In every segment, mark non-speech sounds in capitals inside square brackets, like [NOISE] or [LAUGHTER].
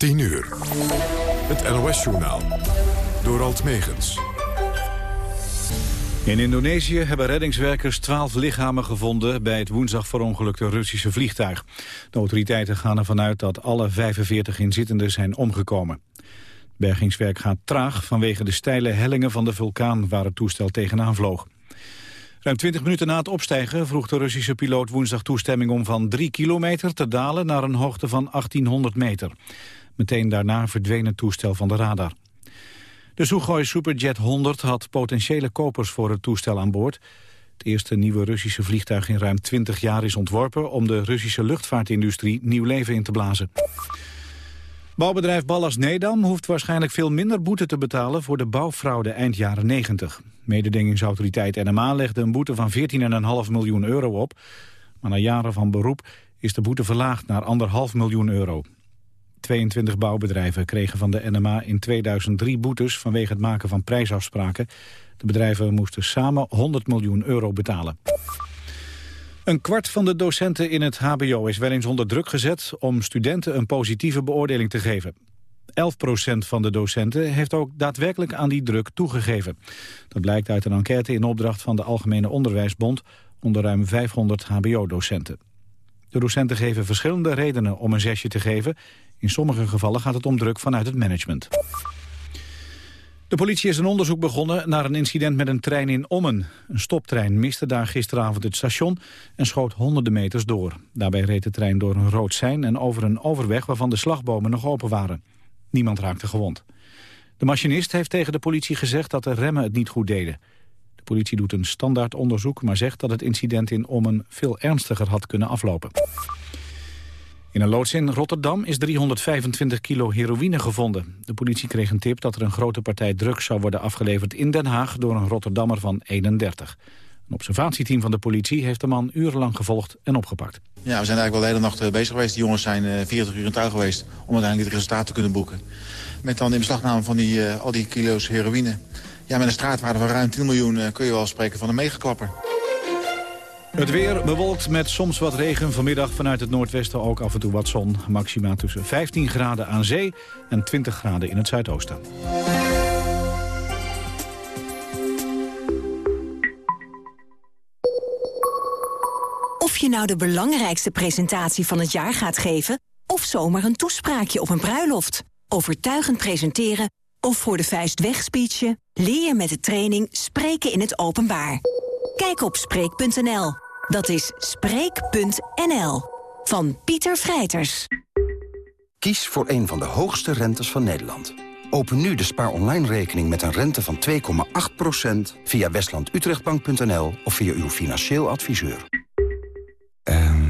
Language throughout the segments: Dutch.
10 uur. Het NOS-journaal. Door Alt Megens. In Indonesië hebben reddingswerkers twaalf lichamen gevonden... bij het woensdag verongelukte Russische vliegtuig. De autoriteiten gaan ervan uit dat alle 45 inzittenden zijn omgekomen. Bergingswerk gaat traag vanwege de steile hellingen van de vulkaan... waar het toestel tegenaan vloog. Ruim 20 minuten na het opstijgen vroeg de Russische piloot woensdag toestemming om van 3 kilometer te dalen naar een hoogte van 1800 meter. Meteen daarna verdween het toestel van de radar. De Sukhoi Superjet 100 had potentiële kopers voor het toestel aan boord. Het eerste nieuwe Russische vliegtuig in ruim 20 jaar is ontworpen... om de Russische luchtvaartindustrie nieuw leven in te blazen. Bouwbedrijf Ballas Nedam hoeft waarschijnlijk veel minder boete te betalen... voor de bouwfraude eind jaren 90. Mededingingsautoriteit NMA legde een boete van 14,5 miljoen euro op. Maar na jaren van beroep is de boete verlaagd naar 1,5 miljoen euro. 22 bouwbedrijven kregen van de NMA in 2003 boetes vanwege het maken van prijsafspraken. De bedrijven moesten samen 100 miljoen euro betalen. Een kwart van de docenten in het hbo is wel eens onder druk gezet om studenten een positieve beoordeling te geven. 11% van de docenten heeft ook daadwerkelijk aan die druk toegegeven. Dat blijkt uit een enquête in opdracht van de Algemene Onderwijsbond onder ruim 500 hbo-docenten. De docenten geven verschillende redenen om een zesje te geven. In sommige gevallen gaat het om druk vanuit het management. De politie is een onderzoek begonnen naar een incident met een trein in Ommen. Een stoptrein miste daar gisteravond het station en schoot honderden meters door. Daarbij reed de trein door een rood sein en over een overweg waarvan de slagbomen nog open waren. Niemand raakte gewond. De machinist heeft tegen de politie gezegd dat de remmen het niet goed deden. Politie doet een standaard onderzoek, maar zegt dat het incident in Ommen veel ernstiger had kunnen aflopen. In een loods in Rotterdam is 325 kilo heroïne gevonden. De politie kreeg een tip dat er een grote partij drugs zou worden afgeleverd in Den Haag door een Rotterdammer van 31. Een observatieteam van de politie heeft de man urenlang gevolgd en opgepakt. Ja, we zijn eigenlijk wel de hele nacht eh, bezig geweest. Die jongens zijn 40 uur in touw geweest om uiteindelijk het resultaat te kunnen boeken. Met dan in beslagname van die, uh, al die kilo's heroïne. Ja, met een straatwaarde van ruim 10 miljoen uh, kun je wel spreken van een meegeklapper. Het weer bewolkt met soms wat regen. Vanmiddag vanuit het noordwesten ook af en toe wat zon. Maxima tussen 15 graden aan zee en 20 graden in het zuidoosten. Of je nou de belangrijkste presentatie van het jaar gaat geven... of zomaar een toespraakje op een bruiloft. Overtuigend presenteren of voor de vuist wegspeechen... leer je met de training Spreken in het Openbaar. Kijk op Spreek.nl. Dat is Spreek.nl. Van Pieter Vrijters. Kies voor een van de hoogste rentes van Nederland. Open nu de spaar online rekening met een rente van 2,8% via westlandutrechtbank.nl of via uw financieel adviseur. Um,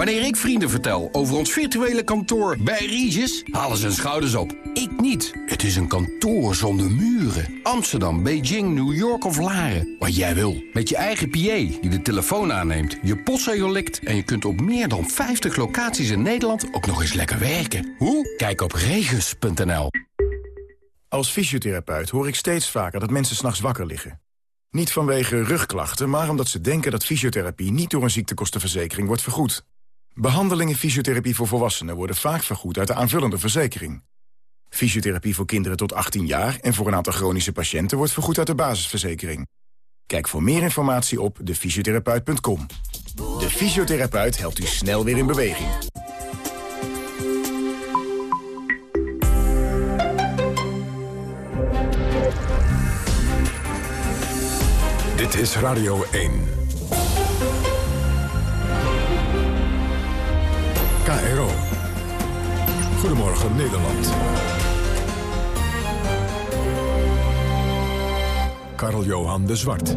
Wanneer ik vrienden vertel over ons virtuele kantoor bij Regis, halen ze hun schouders op. Ik niet. Het is een kantoor zonder muren. Amsterdam, Beijing, New York of Laren. Wat jij wil. Met je eigen PA die de telefoon aanneemt, je postzegel likt... en je kunt op meer dan 50 locaties in Nederland ook nog eens lekker werken. Hoe? Kijk op regis.nl. Als fysiotherapeut hoor ik steeds vaker dat mensen s'nachts wakker liggen. Niet vanwege rugklachten, maar omdat ze denken dat fysiotherapie... niet door een ziektekostenverzekering wordt vergoed. Behandelingen fysiotherapie voor volwassenen worden vaak vergoed uit de aanvullende verzekering. Fysiotherapie voor kinderen tot 18 jaar en voor een aantal chronische patiënten wordt vergoed uit de basisverzekering. Kijk voor meer informatie op defysiotherapeut.com. De fysiotherapeut helpt u snel weer in beweging. Dit is Radio 1. Goedemorgen Nederland. Karel-Johan de Zwart.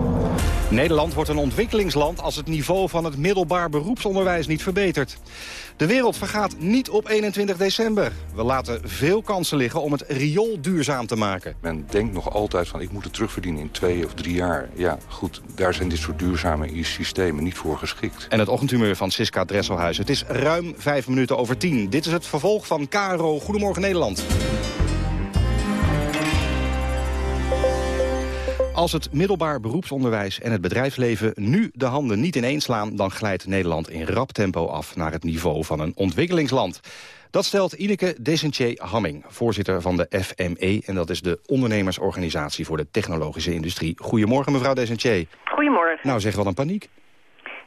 Nederland wordt een ontwikkelingsland als het niveau van het middelbaar beroepsonderwijs niet verbetert. De wereld vergaat niet op 21 december. We laten veel kansen liggen om het riool duurzaam te maken. Men denkt nog altijd van ik moet het terugverdienen in twee of drie jaar. Ja, goed, daar zijn dit soort duurzame systemen niet voor geschikt. En het ochtendhumeur van Siska Dresselhuis. Het is ruim vijf minuten over tien. Dit is het vervolg van KRO Goedemorgen Nederland. Als het middelbaar beroepsonderwijs en het bedrijfsleven nu de handen niet ineens slaan... dan glijdt Nederland in rap tempo af naar het niveau van een ontwikkelingsland. Dat stelt Ineke Desentier-Hamming, voorzitter van de FME... en dat is de ondernemersorganisatie voor de technologische industrie. Goedemorgen, mevrouw Desentier. Goedemorgen. Nou, zeg wel een paniek.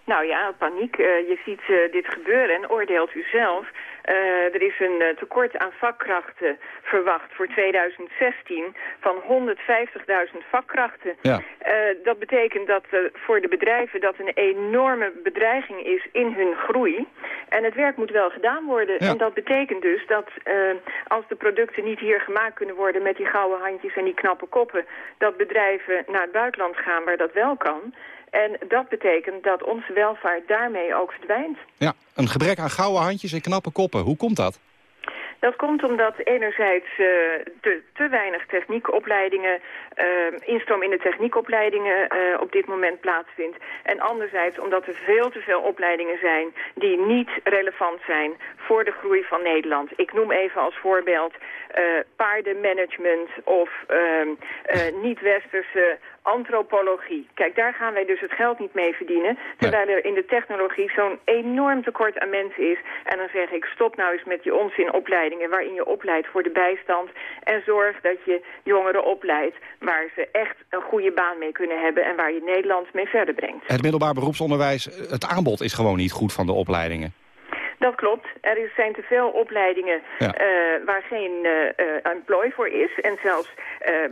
Nou ja, paniek. Uh, je ziet uh, dit gebeuren en oordeelt u zelf. Uh, er is een uh, tekort aan vakkrachten verwacht voor 2016 van 150.000 vakkrachten. Ja. Uh, dat betekent dat voor de bedrijven dat een enorme bedreiging is in hun groei. En het werk moet wel gedaan worden. Ja. En dat betekent dus dat als de producten niet hier gemaakt kunnen worden met die gouden handjes en die knappe koppen, dat bedrijven naar het buitenland gaan waar dat wel kan. En dat betekent dat onze welvaart daarmee ook verdwijnt. Ja, een gebrek aan gouden handjes en knappe koppen. Hoe komt dat? Dat komt omdat enerzijds uh, te, te, weinig techniekopleidingen, uh, instroom in de techniekopleidingen uh, op dit moment plaatsvindt. En anderzijds omdat er veel te veel opleidingen zijn die niet relevant zijn voor de groei van Nederland. Ik noem even als voorbeeld paardenmanagement of [LAUGHS] niet-westerse antropologie. Kijk, daar gaan wij dus het geld niet mee verdienen. Terwijl er in de technologie zo'n enorm tekort aan mensen is. En dan zeg ik, stop nou eens met die onzin opleidingen... waarin je opleidt voor de bijstand. En zorg dat je jongeren opleidt waar ze echt een goede baan mee kunnen hebben... en waar je Nederland mee verder brengt. Het middelbaar beroepsonderwijs, het aanbod is gewoon niet goed van de opleidingen. Dat klopt. Er zijn te veel opleidingen ja. uh, waar geen uh, employ voor is. En zelfs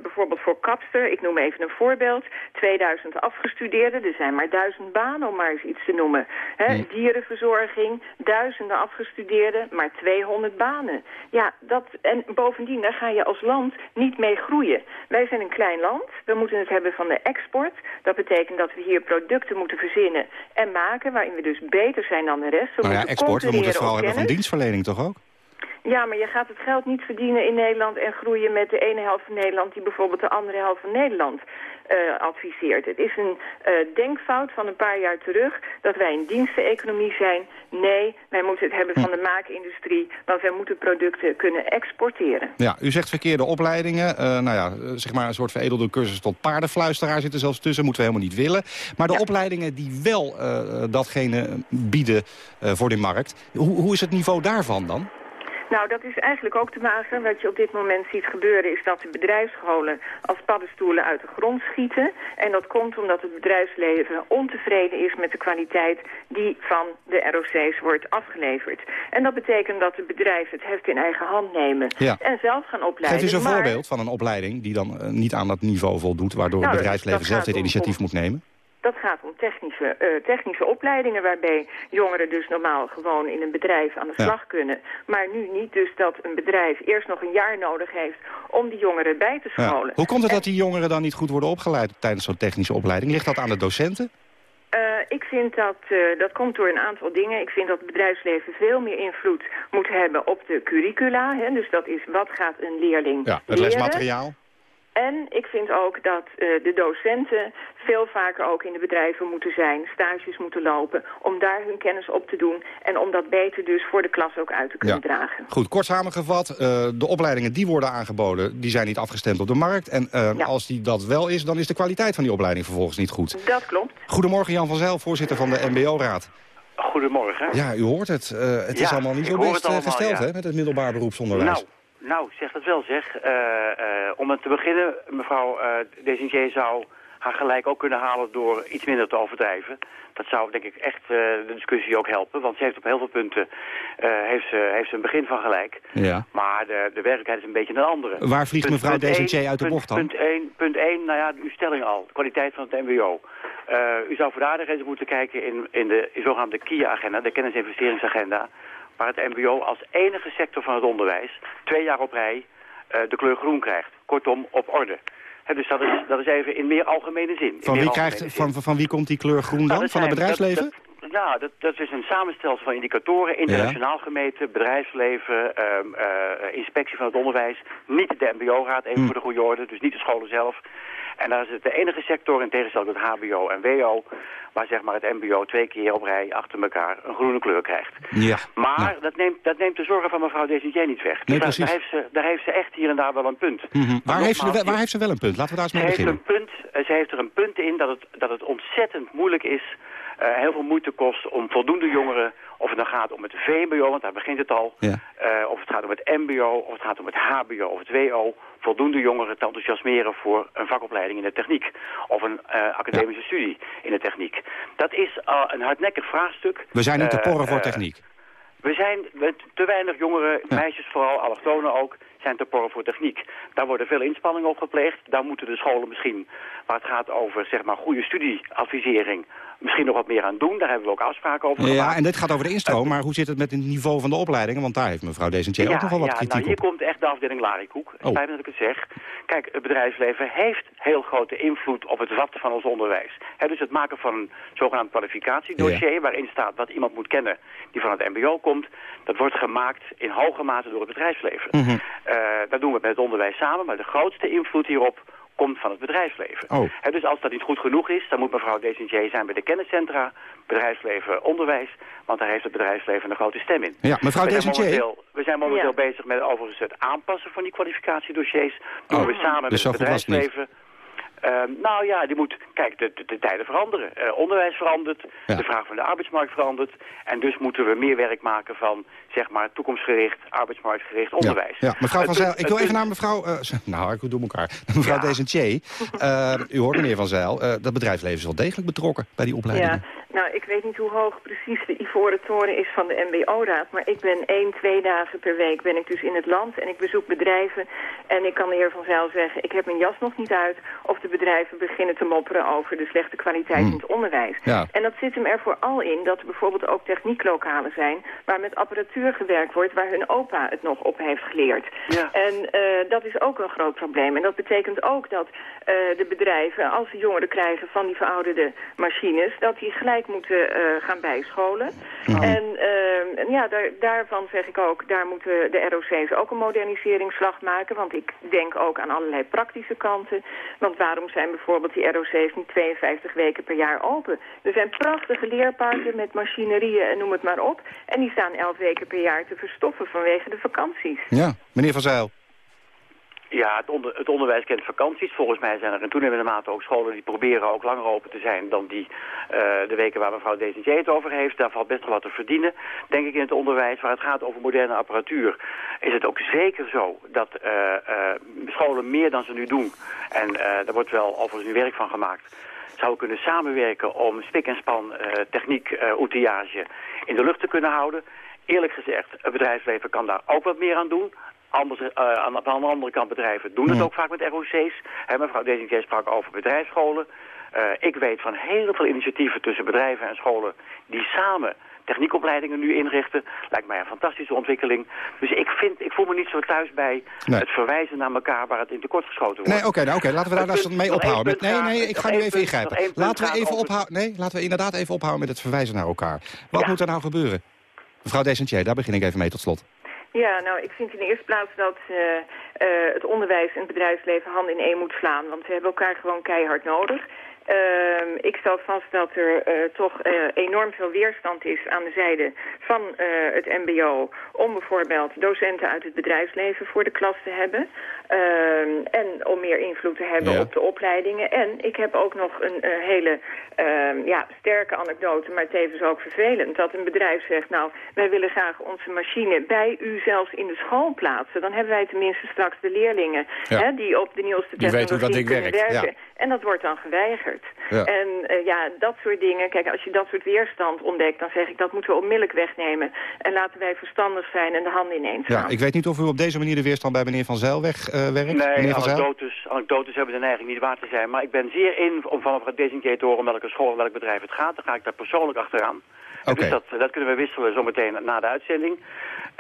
bijvoorbeeld voor kapster, ik noem even een voorbeeld. 2000 afgestudeerden, er zijn maar duizend banen om maar eens iets te noemen. Hè? Nee. Dierenverzorging, duizenden afgestudeerden, maar 200 banen. Ja, dat, en bovendien, daar ga je als land niet mee groeien. Wij zijn een klein land, we moeten het hebben van de export. Dat betekent dat we hier producten moeten verzinnen en maken... waarin we dus beter zijn dan de rest. We nou ja, export, we moeten het vooral hebben van dienstverlening toch ook? Ja, maar je gaat het geld niet verdienen in Nederland en groeien met de ene helft van Nederland die bijvoorbeeld de andere helft van Nederland uh, adviseert. Het is een uh, denkfout van een paar jaar terug dat wij een diensteneconomie zijn. Nee, wij moeten het hebben van de maakindustrie, want wij moeten producten kunnen exporteren. Ja, u zegt verkeerde opleidingen. Uh, nou ja, zeg maar een soort veredelde cursus tot paardenfluisteraar zit er zelfs tussen. Moeten we helemaal niet willen. Maar de Ja. opleidingen die wel datgene bieden voor de markt. Hoe, hoe is het niveau daarvan dan? Nou, dat is eigenlijk ook te mager. Wat je op dit moment ziet gebeuren is dat de bedrijfsscholen als paddenstoelen uit de grond schieten. En dat komt omdat het bedrijfsleven ontevreden is met de kwaliteit die van de ROC's wordt afgeleverd. En dat betekent dat de bedrijven het heft in eigen hand nemen Ja. en zelf gaan opleiden. Geef eens een Maar- voorbeeld van een opleiding die dan uh, niet aan dat niveau voldoet... waardoor Nou, het bedrijfsleven zelf dit initiatief om- moet nemen. Dat gaat om technische, eh, technische opleidingen waarbij jongeren dus normaal gewoon in een bedrijf aan de Ja. slag kunnen. Maar nu niet dus dat een bedrijf eerst nog een jaar nodig heeft om die jongeren bij te Ja. scholen. Hoe komt het En, dat die jongeren dan niet goed worden opgeleid tijdens zo'n technische opleiding? Ligt dat aan de docenten? eh, ik vind dat, eh, dat komt door een aantal dingen. Ik vind dat het bedrijfsleven veel meer invloed moet hebben op de curricula. Hè? Dus dat is wat gaat een leerling Ja, het leren. lesmateriaal. En ik vind ook dat eh, de docenten veel vaker ook in de bedrijven moeten zijn, stages moeten lopen, om daar hun kennis op te doen en om dat beter dus voor de klas ook uit te kunnen Ja. dragen. Goed, kort samengevat, eh, de opleidingen die worden aangeboden... die zijn niet afgestemd op de markt. En eh, Ja. als die dat wel is, dan is de kwaliteit van die opleiding vervolgens niet goed. Dat klopt. Goedemorgen Jan van Zijl, voorzitter van de MBO-raad. Goedemorgen. Ja, u hoort het. Eh, het is allemaal niet zo best allemaal, gesteld ja. hè, met het middelbaar beroepsonderwijs. Nou, nou, zeg dat wel zeg. Eh, eh, om het te beginnen, mevrouw uh, zou haar gelijk ook kunnen halen door iets minder te overdrijven. Dat zou denk ik echt de discussie ook helpen, want ze heeft op heel veel punten heeft ze, heeft ze een begin van gelijk. Ja. Maar de, de werkelijkheid is een beetje een andere. Waar vliegt Punt- mevrouw één- uit de bocht dan? Punt 1, punt 1, nou ja, uw stelling al, de kwaliteit van het mbo. U zou voor de aardigheid moeten kijken in, in de zogenaamde KIA-agenda, de kennisinvesteringsagenda, waar het mbo als enige sector van het onderwijs twee jaar op rij eh, de kleur groen krijgt. Kortom, op orde. Dus dat is, dat is even in meer algemene zin. In Van wie, krijgt, zin. van, van wie komt die kleur groen Nou, dan? Van het bedrijfsleven? dat- dat- nou, dat, dat is een samenstelsel van indicatoren, internationaal gemeten, bedrijfsleven, ehm, eh, inspectie van het onderwijs. Niet de mbo-raad, even Hm. voor de goede orde, dus niet de scholen zelf. En daar is het de enige sector, in tegenstelling tot hbo en wo, waar zeg maar het mbo twee keer op rij achter elkaar een groene kleur krijgt. Ja. Maar dat, neemt, dat neemt de zorgen van mevrouw Desentier niet weg. Nee, Dus daar, precies. daar, heeft ze, daar heeft ze echt hier en daar wel een punt. Maar waar, heeft ze, waar heeft ze wel een punt? Laten we daar eens ze mee heeft, beginnen. een punt, eh, ze heeft er een punt in dat het, dat het ontzettend moeilijk is, eh, heel veel moeite kost om voldoende jongeren, of het dan gaat om het VMBO, want daar begint het al, Ja. eh, of het gaat om het MBO, of het gaat om het HBO of het WO, voldoende jongeren te enthousiasmeren voor een vakopleiding in de techniek of een eh, academische studie in de techniek. Dat is eh, een hardnekkig vraagstuk. We zijn nu te porren voor techniek. we zijn te weinig jongeren, meisjes vooral, allochtonen ook, zijn te porren voor techniek. Daar worden veel inspanningen op gepleegd. Daar moeten de scholen misschien, waar het gaat over zeg maar goede studieadvisering, misschien nog wat meer aan doen. Daar hebben we ook afspraken over Ja, gemaakt. en dit gaat over de instroom, maar hoe zit het met het niveau van de opleidingen? Want daar heeft mevrouw Desentier ook nog wel wat ja, kritiek nou, hier op. komt echt de afdeling Larikoek. Oh. Spijt me dat ik het zeg. Kijk, het bedrijfsleven heeft heel grote invloed op het wat van ons onderwijs. Dus het maken van een zogenaamd kwalificatiedossier... waarin staat wat iemand moet kennen die van het mbo komt... dat wordt gemaakt in hoge mate door het bedrijfsleven. Eh, dat doen we met het onderwijs samen, maar de grootste invloed hierop komt van het bedrijfsleven. Oh. Hè, dus als dat niet goed genoeg is, dan moet mevrouw Desentier zijn bij de kenniscentra, bedrijfsleven, onderwijs, want daar heeft het bedrijfsleven een grote stem in. Ja, mevrouw we zijn Desentier. momenteel, we zijn momenteel bezig met overigens het aanpassen van die kwalificatiedossiers. Doen Oh, we samen dus met het bedrijfsleven. Ehm, nou ja, die moet, kijk, de, de, de tijden veranderen. Eh, onderwijs verandert, Ja. de vraag van de arbeidsmarkt verandert. En dus moeten we meer werk maken van, zeg maar, toekomstgericht, arbeidsmarktgericht onderwijs. Ja, mevrouw Van Zijl, ik wil even naar mevrouw... eh, [LAUGHS] nou, ik doe elkaar. [LAUGHS] Mevrouw Desentier, eh, u hoort meneer Van Zijl, eh, dat bedrijfsleven is wel degelijk betrokken bij die opleidingen. Ja, nou, ik weet niet hoe hoog precies de ivoren toren is van de MBO-raad. Maar ik ben één, twee dagen per week ben ik dus in het land en ik bezoek bedrijven. En ik kan de heer Van Zijl zeggen, ik heb mijn jas nog niet uit... of de bedrijven beginnen te mopperen over de slechte kwaliteit Hmm. in het onderwijs. Ja. En dat zit hem er vooral in dat er bijvoorbeeld ook technieklokalen zijn... waar met apparatuur gewerkt wordt waar hun opa het nog op heeft geleerd. Ja. En eh, dat is ook een groot probleem. En dat betekent ook dat eh, de bedrijven, als ze jongeren krijgen van die verouderde machines... dat die gelijk moeten eh, gaan bijscholen. En eh, ja, daar, daarvan zeg ik ook, daar moeten de ROC's ook een moderniseringsslag maken. Want ik denk ook aan allerlei praktische kanten. Want waarom zijn bijvoorbeeld die ROC's niet 52 weken per jaar open? Er zijn prachtige leerparken met machinerieën en noem het maar op. En die staan 11 weken per jaar te verstoffen vanwege de vakanties. Ja, meneer Van Zijl. Ja, het, onder, het onderwijs kent vakanties. Volgens mij zijn er in toenemende mate ook scholen die proberen ook langer open te zijn dan die eh, de weken waar mevrouw Desentier het over heeft. Daar valt best wel wat te verdienen, denk ik, in het onderwijs. Waar het gaat over moderne apparatuur is het ook zeker zo dat eh, eh, scholen meer dan ze nu doen, en eh, daar wordt wel overigens nu werk van gemaakt, zouden kunnen samenwerken om spik en span eh, techniek eh outillage in de lucht te kunnen houden. Eerlijk gezegd, het bedrijfsleven kan daar ook wat meer aan doen. Anders, eh, aan, aan de andere kant, bedrijven doen het ook vaak met ROC's. Mevrouw Desingé sprak over bedrijfsscholen. Eh, ik weet van heel veel initiatieven tussen bedrijven en scholen... die samen techniekopleidingen nu inrichten. Lijkt mij een fantastische ontwikkeling. Dus ik, vind, ik voel me niet zo thuis bij Nee. het verwijzen naar elkaar... waar het in tekort geschoten wordt. Nee, oké, nou, oké, laten we daar punt- mee ophouden. Met, nee, nee, ik ga nu even punt- ingrijpen. Laten we, even ophouden, nee, laten we inderdaad even ophouden met het verwijzen naar elkaar. Wat Ja. moet er nou gebeuren? Mevrouw Desentier, daar begin ik even mee tot slot. Ja, nou, ik vind in de eerste plaats dat eh, eh, het onderwijs en het bedrijfsleven handen in één moet slaan. Want we hebben elkaar gewoon keihard nodig. Ehm, ik stel vast dat er eh, toch eh, enorm veel weerstand is aan de zijde van eh, het mbo... om bijvoorbeeld docenten uit het bedrijfsleven voor de klas te hebben. Ehm, en om meer invloed te hebben Ja. op de opleidingen. En ik heb ook nog een hele ehm, ja, sterke anekdote, maar tevens ook vervelend... dat een bedrijf zegt, nou, wij willen graag onze machine bij u zelfs in de school plaatsen. Dan hebben wij tenminste straks de leerlingen Ja. hè, die op de nieuwste Die weten hoe dat technologie kunnen werken. ja. En dat wordt dan geweigerd. Ja. En uh, ja, dat soort dingen. Kijk, als je dat soort weerstand ontdekt, dan zeg ik dat moeten we onmiddellijk wegnemen. En laten wij verstandig zijn en de handen ineens Ja, ik weet niet of u op deze manier de weerstand bij meneer Van Zijl wegwerkt. Uh, nee, anekdotes, anekdotes hebben dan eigenlijk niet waar te zijn. Maar ik ben zeer in om vanaf het designator te horen welke school en welk bedrijf het gaat. Dan ga ik daar persoonlijk achteraan. Okay. Dus dat, dat kunnen we wisselen zometeen na de uitzending.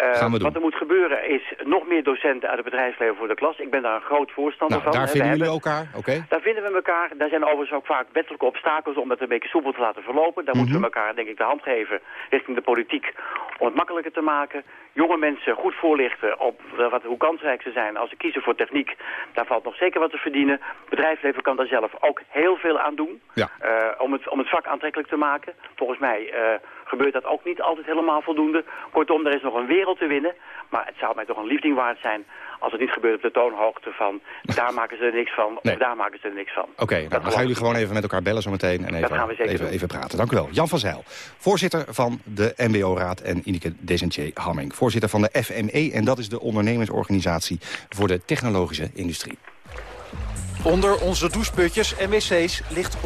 Uh, wat er moet gebeuren is nog meer docenten uit het bedrijfsleven voor de klas. Ik ben daar een groot voorstander nou, van. Daar vinden jullie elkaar, oké? Daar vinden we elkaar. Daar zijn overigens ook vaak wettelijke obstakels om het een beetje soepel te laten verlopen. Daar moeten we Mhm. elkaar denk ik de hand geven richting de politiek om het makkelijker te maken. Jonge mensen goed voorlichten op wat, hoe kansrijk ze zijn als ze kiezen voor techniek. Daar valt nog zeker wat te verdienen. Het bedrijfsleven kan daar zelf ook heel veel aan doen. Ja. Uh, om, het, om het vak aantrekkelijk te maken. Volgens mij uh, gebeurt dat ook niet altijd helemaal voldoende. Kortom, er is nog een wereld te winnen. Maar het zou mij toch een liefding waard zijn als het niet gebeurt op de toonhoogte van... daar [LAUGHS] maken ze er niks van, Nee. of daar maken ze er niks van. Oké, nou, dan gaan jullie gewoon even met elkaar bellen zometeen en Dat gaan we even, even, even praten. Dank u wel. Jan van Zijl, voorzitter van de MBO-raad en Ineke Desentier Hamming. Voorzitter van de FME en dat is de ondernemersorganisatie voor de technologische industrie. Onder onze doucheputjes en wc's ligt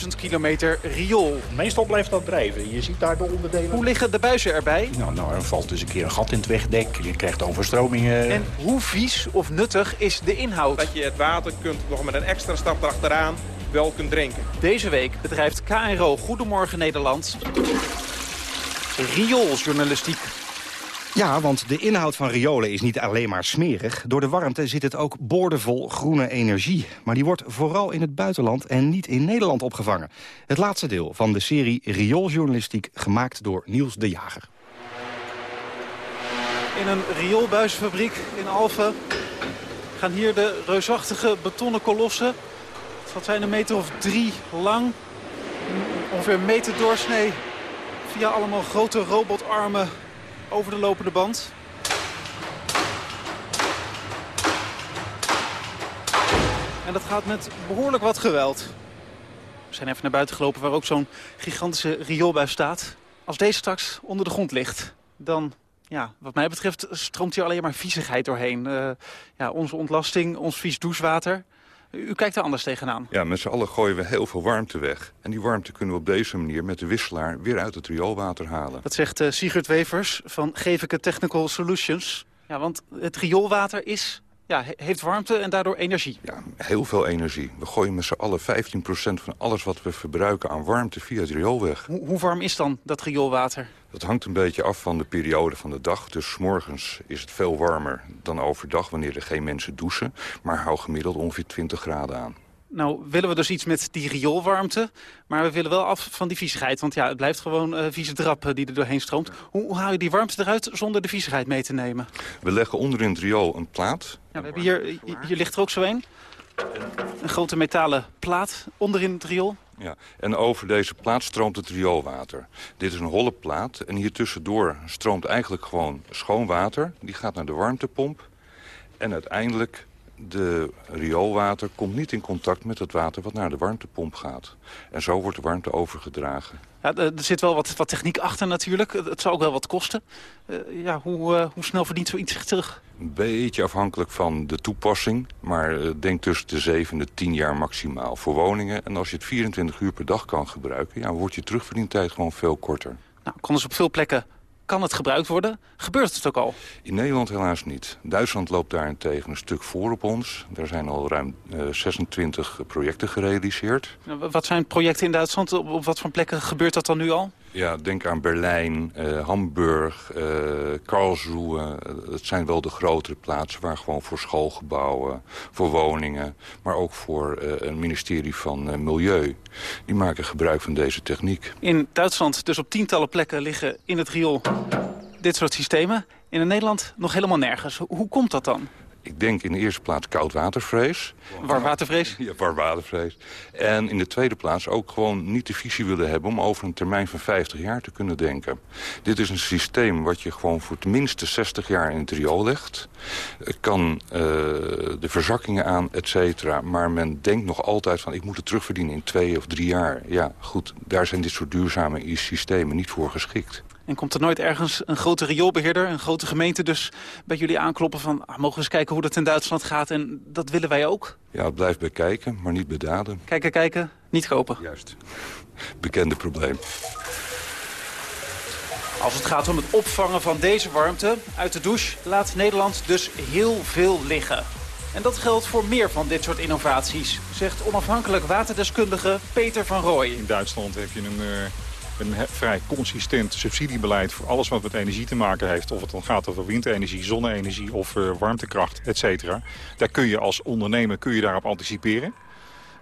111.000 kilometer riool. Meestal blijft dat drijven. Je ziet daar de onderdelen. Hoe liggen de buizen erbij? Nou, nou, er valt dus een keer een gat in het wegdek. Je krijgt overstromingen. En hoe vies of nuttig is de inhoud? Dat je het water kunt nog met een extra stap erachteraan wel kunt drinken. Deze week bedrijft KRO Goedemorgen Nederland riooljournalistiek. Ja, want de inhoud van riolen is niet alleen maar smerig. Door de warmte zit het ook boordevol groene energie. Maar die wordt vooral in het buitenland en niet in Nederland opgevangen. Het laatste deel van de serie Riooljournalistiek gemaakt door Niels de Jager. In een rioolbuisfabriek in Alphen gaan hier de reusachtige betonnen kolossen. Wat zijn een meter of drie lang, ongeveer een meter doorsnee... via allemaal grote robotarmen over de lopende band. En dat gaat met behoorlijk wat geweld. We zijn even naar buiten gelopen waar ook zo'n gigantische rioolbuis staat. Als deze straks onder de grond ligt, dan, ja, wat mij betreft, stroomt hier alleen maar viezigheid doorheen. Uh, ja, onze ontlasting, ons vies douchewater. U kijkt er anders tegenaan. Ja, met z'n allen gooien we heel veel warmte weg. En die warmte kunnen we op deze manier met de wisselaar weer uit het rioolwater halen. Dat zegt uh, Sigurd Wevers van Geveke Technical Solutions. Ja, want het rioolwater is, ja, heeft warmte en daardoor energie. Ja, heel veel energie. We gooien met z'n allen 15% van alles wat we verbruiken aan warmte via het riool weg. Hoe, hoe warm is dan dat rioolwater? Dat hangt een beetje af van de periode van de dag. Dus 's morgens is het veel warmer dan overdag wanneer er geen mensen douchen. Maar hou gemiddeld ongeveer 20 graden aan. Nou, willen we dus iets met die rioolwarmte. Maar we willen wel af van die viezigheid. Want ja, het blijft gewoon uh, vieze drap uh, die er doorheen stroomt. Hoe, hoe haal je die warmte eruit zonder de viezigheid mee te nemen? We leggen onderin het riool een plaat. Ja, we hebben hier, hier ligt er ook zo een. Een grote metalen plaat onderin het riool. Ja, en over deze plaat stroomt het rioolwater. Dit is een holle plaat en hier tussendoor stroomt eigenlijk gewoon schoon water. Die gaat naar de warmtepomp en uiteindelijk de rioolwater komt niet in contact met het water wat naar de warmtepomp gaat. En zo wordt de warmte overgedragen. Ja, er zit wel wat, wat techniek achter natuurlijk. Het zou ook wel wat kosten. Uh, ja, hoe, uh, hoe snel verdient zoiets zich terug? Een beetje afhankelijk van de toepassing. Maar uh, denk tussen de 7 en de 10 jaar maximaal voor woningen. En als je het 24 uur per dag kan gebruiken... Ja, wordt je terugverdientijd gewoon veel korter. Nou, kon dus op veel plekken kan het gebruikt worden? Gebeurt het ook al? In Nederland helaas niet. Duitsland loopt daarentegen een stuk voor op ons. Daar zijn al ruim uh, 26 projecten gerealiseerd. Wat zijn projecten in Duitsland? Op wat voor plekken gebeurt dat dan nu al? Ja, denk aan Berlijn, uh, Hamburg, uh, Karlsruhe. Dat zijn wel de grotere plaatsen waar gewoon voor schoolgebouwen, voor woningen... maar ook voor uh, een ministerie van Milieu. Die maken gebruik van deze techniek. In Duitsland dus op tientallen plekken liggen in het riool dit soort systemen. In Nederland nog helemaal nergens. Hoe komt dat dan? Ik denk in de eerste plaats koudwatervrees. Warmwatervrees? Ja, warmwatervrees. En in de tweede plaats ook gewoon niet de visie willen hebben... om over een termijn van 50 jaar te kunnen denken. Dit is een systeem wat je gewoon voor tenminste 60 jaar in het riool legt. Kan uh, de verzakkingen aan, et cetera. Maar men denkt nog altijd van ik moet het terugverdienen in twee of drie jaar. Ja, goed, daar zijn dit soort duurzame systemen niet voor geschikt. En komt er nooit ergens een grote rioolbeheerder, een grote gemeente dus bij jullie aankloppen van... Ah, mogen we eens kijken hoe dat in Duitsland gaat en dat willen wij ook? Ja, het blijft bij kijken, maar niet bij daden. Kijken, kijken, niet kopen. Juist. Bekende probleem. Als het gaat om het opvangen van deze warmte uit de douche... laat Nederland dus heel veel liggen. En dat geldt voor meer van dit soort innovaties, zegt onafhankelijk waterdeskundige Peter van Rooij. In Duitsland heb je een, uh, een vrij consistent subsidiebeleid voor alles wat met energie te maken heeft. Of het dan gaat over windenergie, zonne-energie of uh, warmtekracht, et cetera. Daar kun je als ondernemer kun je daarop anticiperen.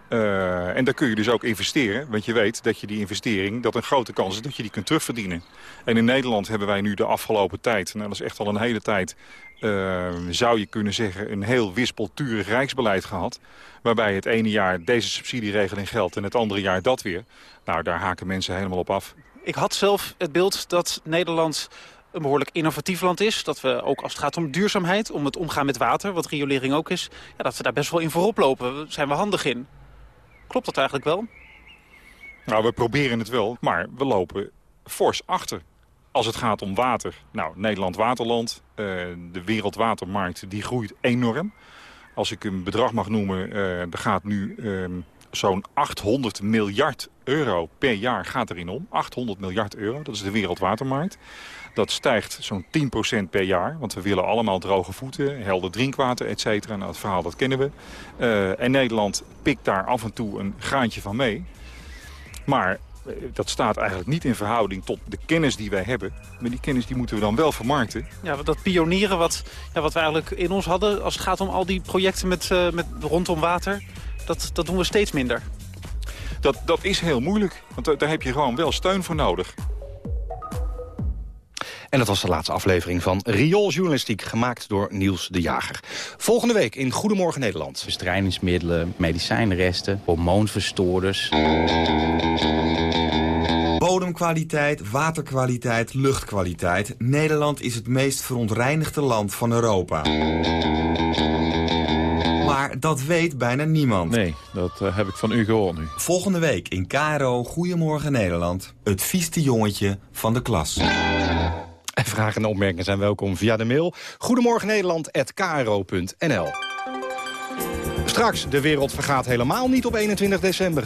Uh, en daar kun je dus ook investeren. Want je weet dat je die investering, dat een grote kans is dat je die kunt terugverdienen. En in Nederland hebben wij nu de afgelopen tijd, nou dat is echt al een hele tijd... Uh, zou je kunnen zeggen een heel wispelturig rijksbeleid gehad. Waarbij het ene jaar deze subsidieregeling geldt en het andere jaar dat weer. Nou, daar haken mensen helemaal op af. Ik had zelf het beeld dat Nederland een behoorlijk innovatief land is. Dat we ook als het gaat om duurzaamheid, om het omgaan met water, wat riolering ook is... Ja, dat we daar best wel in voorop lopen. Daar zijn we handig in. Klopt dat eigenlijk wel? Nou, we proberen het wel, maar we lopen fors achter. Als het gaat om water, nou, Nederland Waterland, uh, de wereldwatermarkt, die groeit enorm. Als ik een bedrag mag noemen, uh, er gaat nu uh, zo'n 800 miljard euro per jaar gaat erin om. 800 miljard euro, dat is de wereldwatermarkt. Dat stijgt zo'n 10% per jaar, want we willen allemaal droge voeten, helder drinkwater, et cetera. Nou, het verhaal dat kennen we. Uh, en Nederland pikt daar af en toe een graantje van mee. Maar dat staat eigenlijk niet in verhouding tot de kennis die wij hebben. Maar die kennis die moeten we dan wel vermarkten. Ja, dat pionieren wat, ja, wat we eigenlijk in ons hadden... als het gaat om al die projecten met, uh, met rondom water... Dat, dat doen we steeds minder. Dat, dat is heel moeilijk, want daar heb je gewoon wel steun voor nodig. En dat was de laatste aflevering van Riooljournalistiek, gemaakt door Niels de Jager. Volgende week in Goedemorgen Nederland. Bestrijdingsmiddelen, medicijnresten, hormoonverstoorders. Bodemkwaliteit, waterkwaliteit, luchtkwaliteit. Nederland is het meest verontreinigde land van Europa. Maar dat weet bijna niemand. Nee, dat uh, heb ik van u gehoord nu. Volgende week in KRO Goedemorgen Nederland. Het vieste jongetje van de klas. En vragen en opmerkingen zijn welkom via de mail. Goedemorgen Nederland@kro.nl. Straks, de wereld vergaat helemaal niet op 21 december.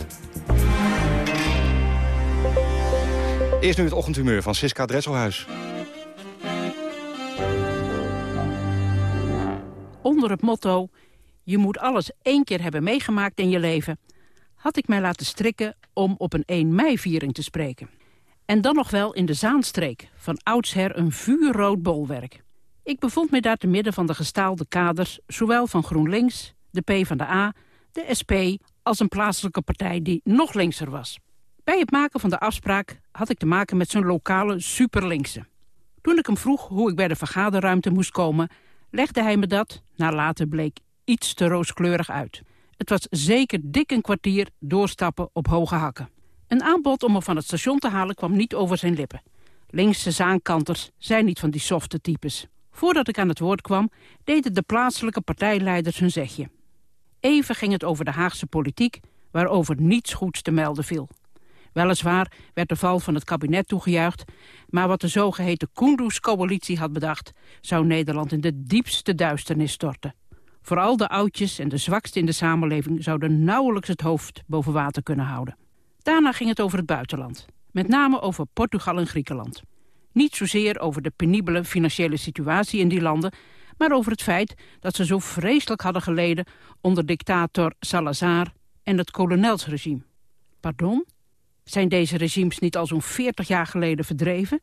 Eerst nu het ochtendhumeur van Siska Dresselhuis. Onder het motto... je moet alles één keer hebben meegemaakt in je leven... had ik mij laten strikken om op een 1 mei-viering te spreken. En dan nog wel in de Zaanstreek, van oudsher een vuurrood bolwerk. Ik bevond me daar te midden van de gestaalde kaders... zowel van GroenLinks, de PvdA, de SP... als een plaatselijke partij die nog linkser was. Bij het maken van de afspraak had ik te maken met zo'n lokale superlinkse. Toen ik hem vroeg hoe ik bij de vergaderruimte moest komen... legde hij me dat, naar later bleek, iets te rooskleurig uit. Het was zeker dik een kwartier doorstappen op hoge hakken. Een aanbod om me van het station te halen kwam niet over zijn lippen. Linkse zaankanters zijn niet van die softe types. Voordat ik aan het woord kwam, deden de plaatselijke partijleiders hun zegje. Even ging het over de Haagse politiek, waarover niets goeds te melden viel. Weliswaar werd de val van het kabinet toegejuicht... maar wat de zogeheten Kunduz-coalitie had bedacht... zou Nederland in de diepste duisternis storten. Vooral de oudjes en de zwakste in de samenleving... zouden nauwelijks het hoofd boven water kunnen houden. Daarna ging het over het buitenland. Met name over Portugal en Griekenland. Niet zozeer over de penibele financiële situatie in die landen... maar over het feit dat ze zo vreselijk hadden geleden... onder dictator Salazar en het kolonelsregime. Pardon? Zijn deze regimes niet al zo'n 40 jaar geleden verdreven?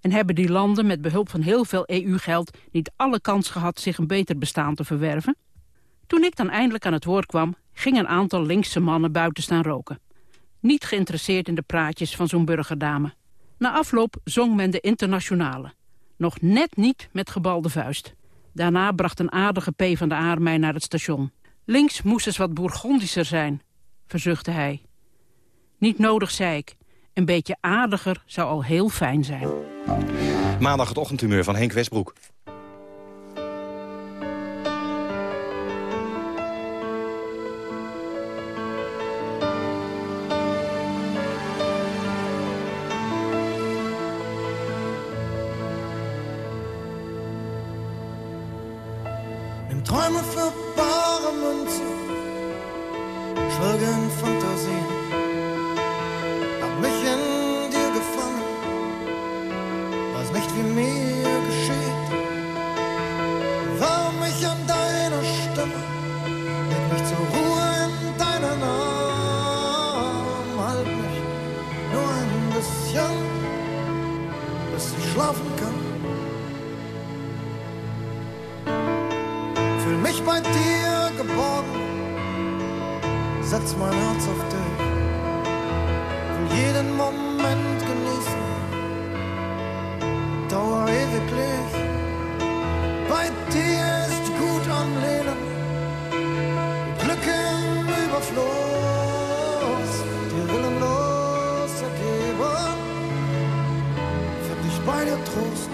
En hebben die landen met behulp van heel veel EU-geld... niet alle kans gehad zich een beter bestaan te verwerven? Toen ik dan eindelijk aan het woord kwam... ging een aantal linkse mannen buiten staan roken. Niet geïnteresseerd in de praatjes van zo'n burgerdame. Na afloop zong men de internationale. Nog net niet met gebalde vuist. Daarna bracht een aardige P van de Aar mij naar het station. Links moest eens wat bourgondischer zijn, verzuchtte hij. Niet nodig, zei ik. Een beetje aardiger zou al heel fijn zijn. Maandag het ochtendhumeur van Henk Westbroek. Nimm Träume für bare munten, schwelgen Fantasien. Setz mein Herz auf dich. Will jeden Moment genießen, dauer ewiglich. Bei dir ist gut am Leben, Glück im Überfluss, dir willenlos ergeben, find ich bei dir Trost.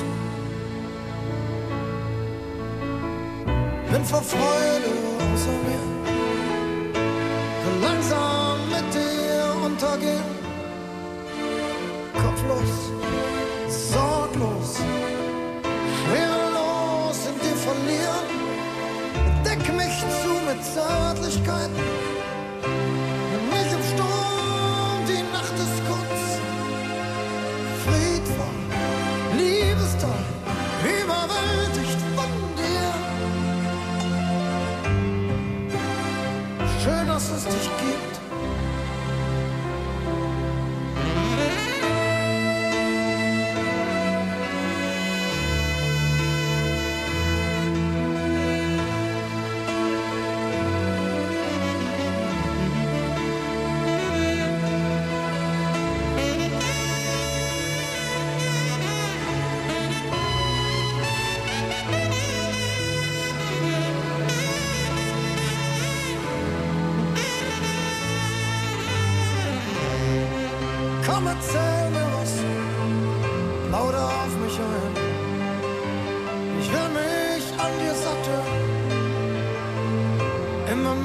Bin vor Freude Zärtlichkeit,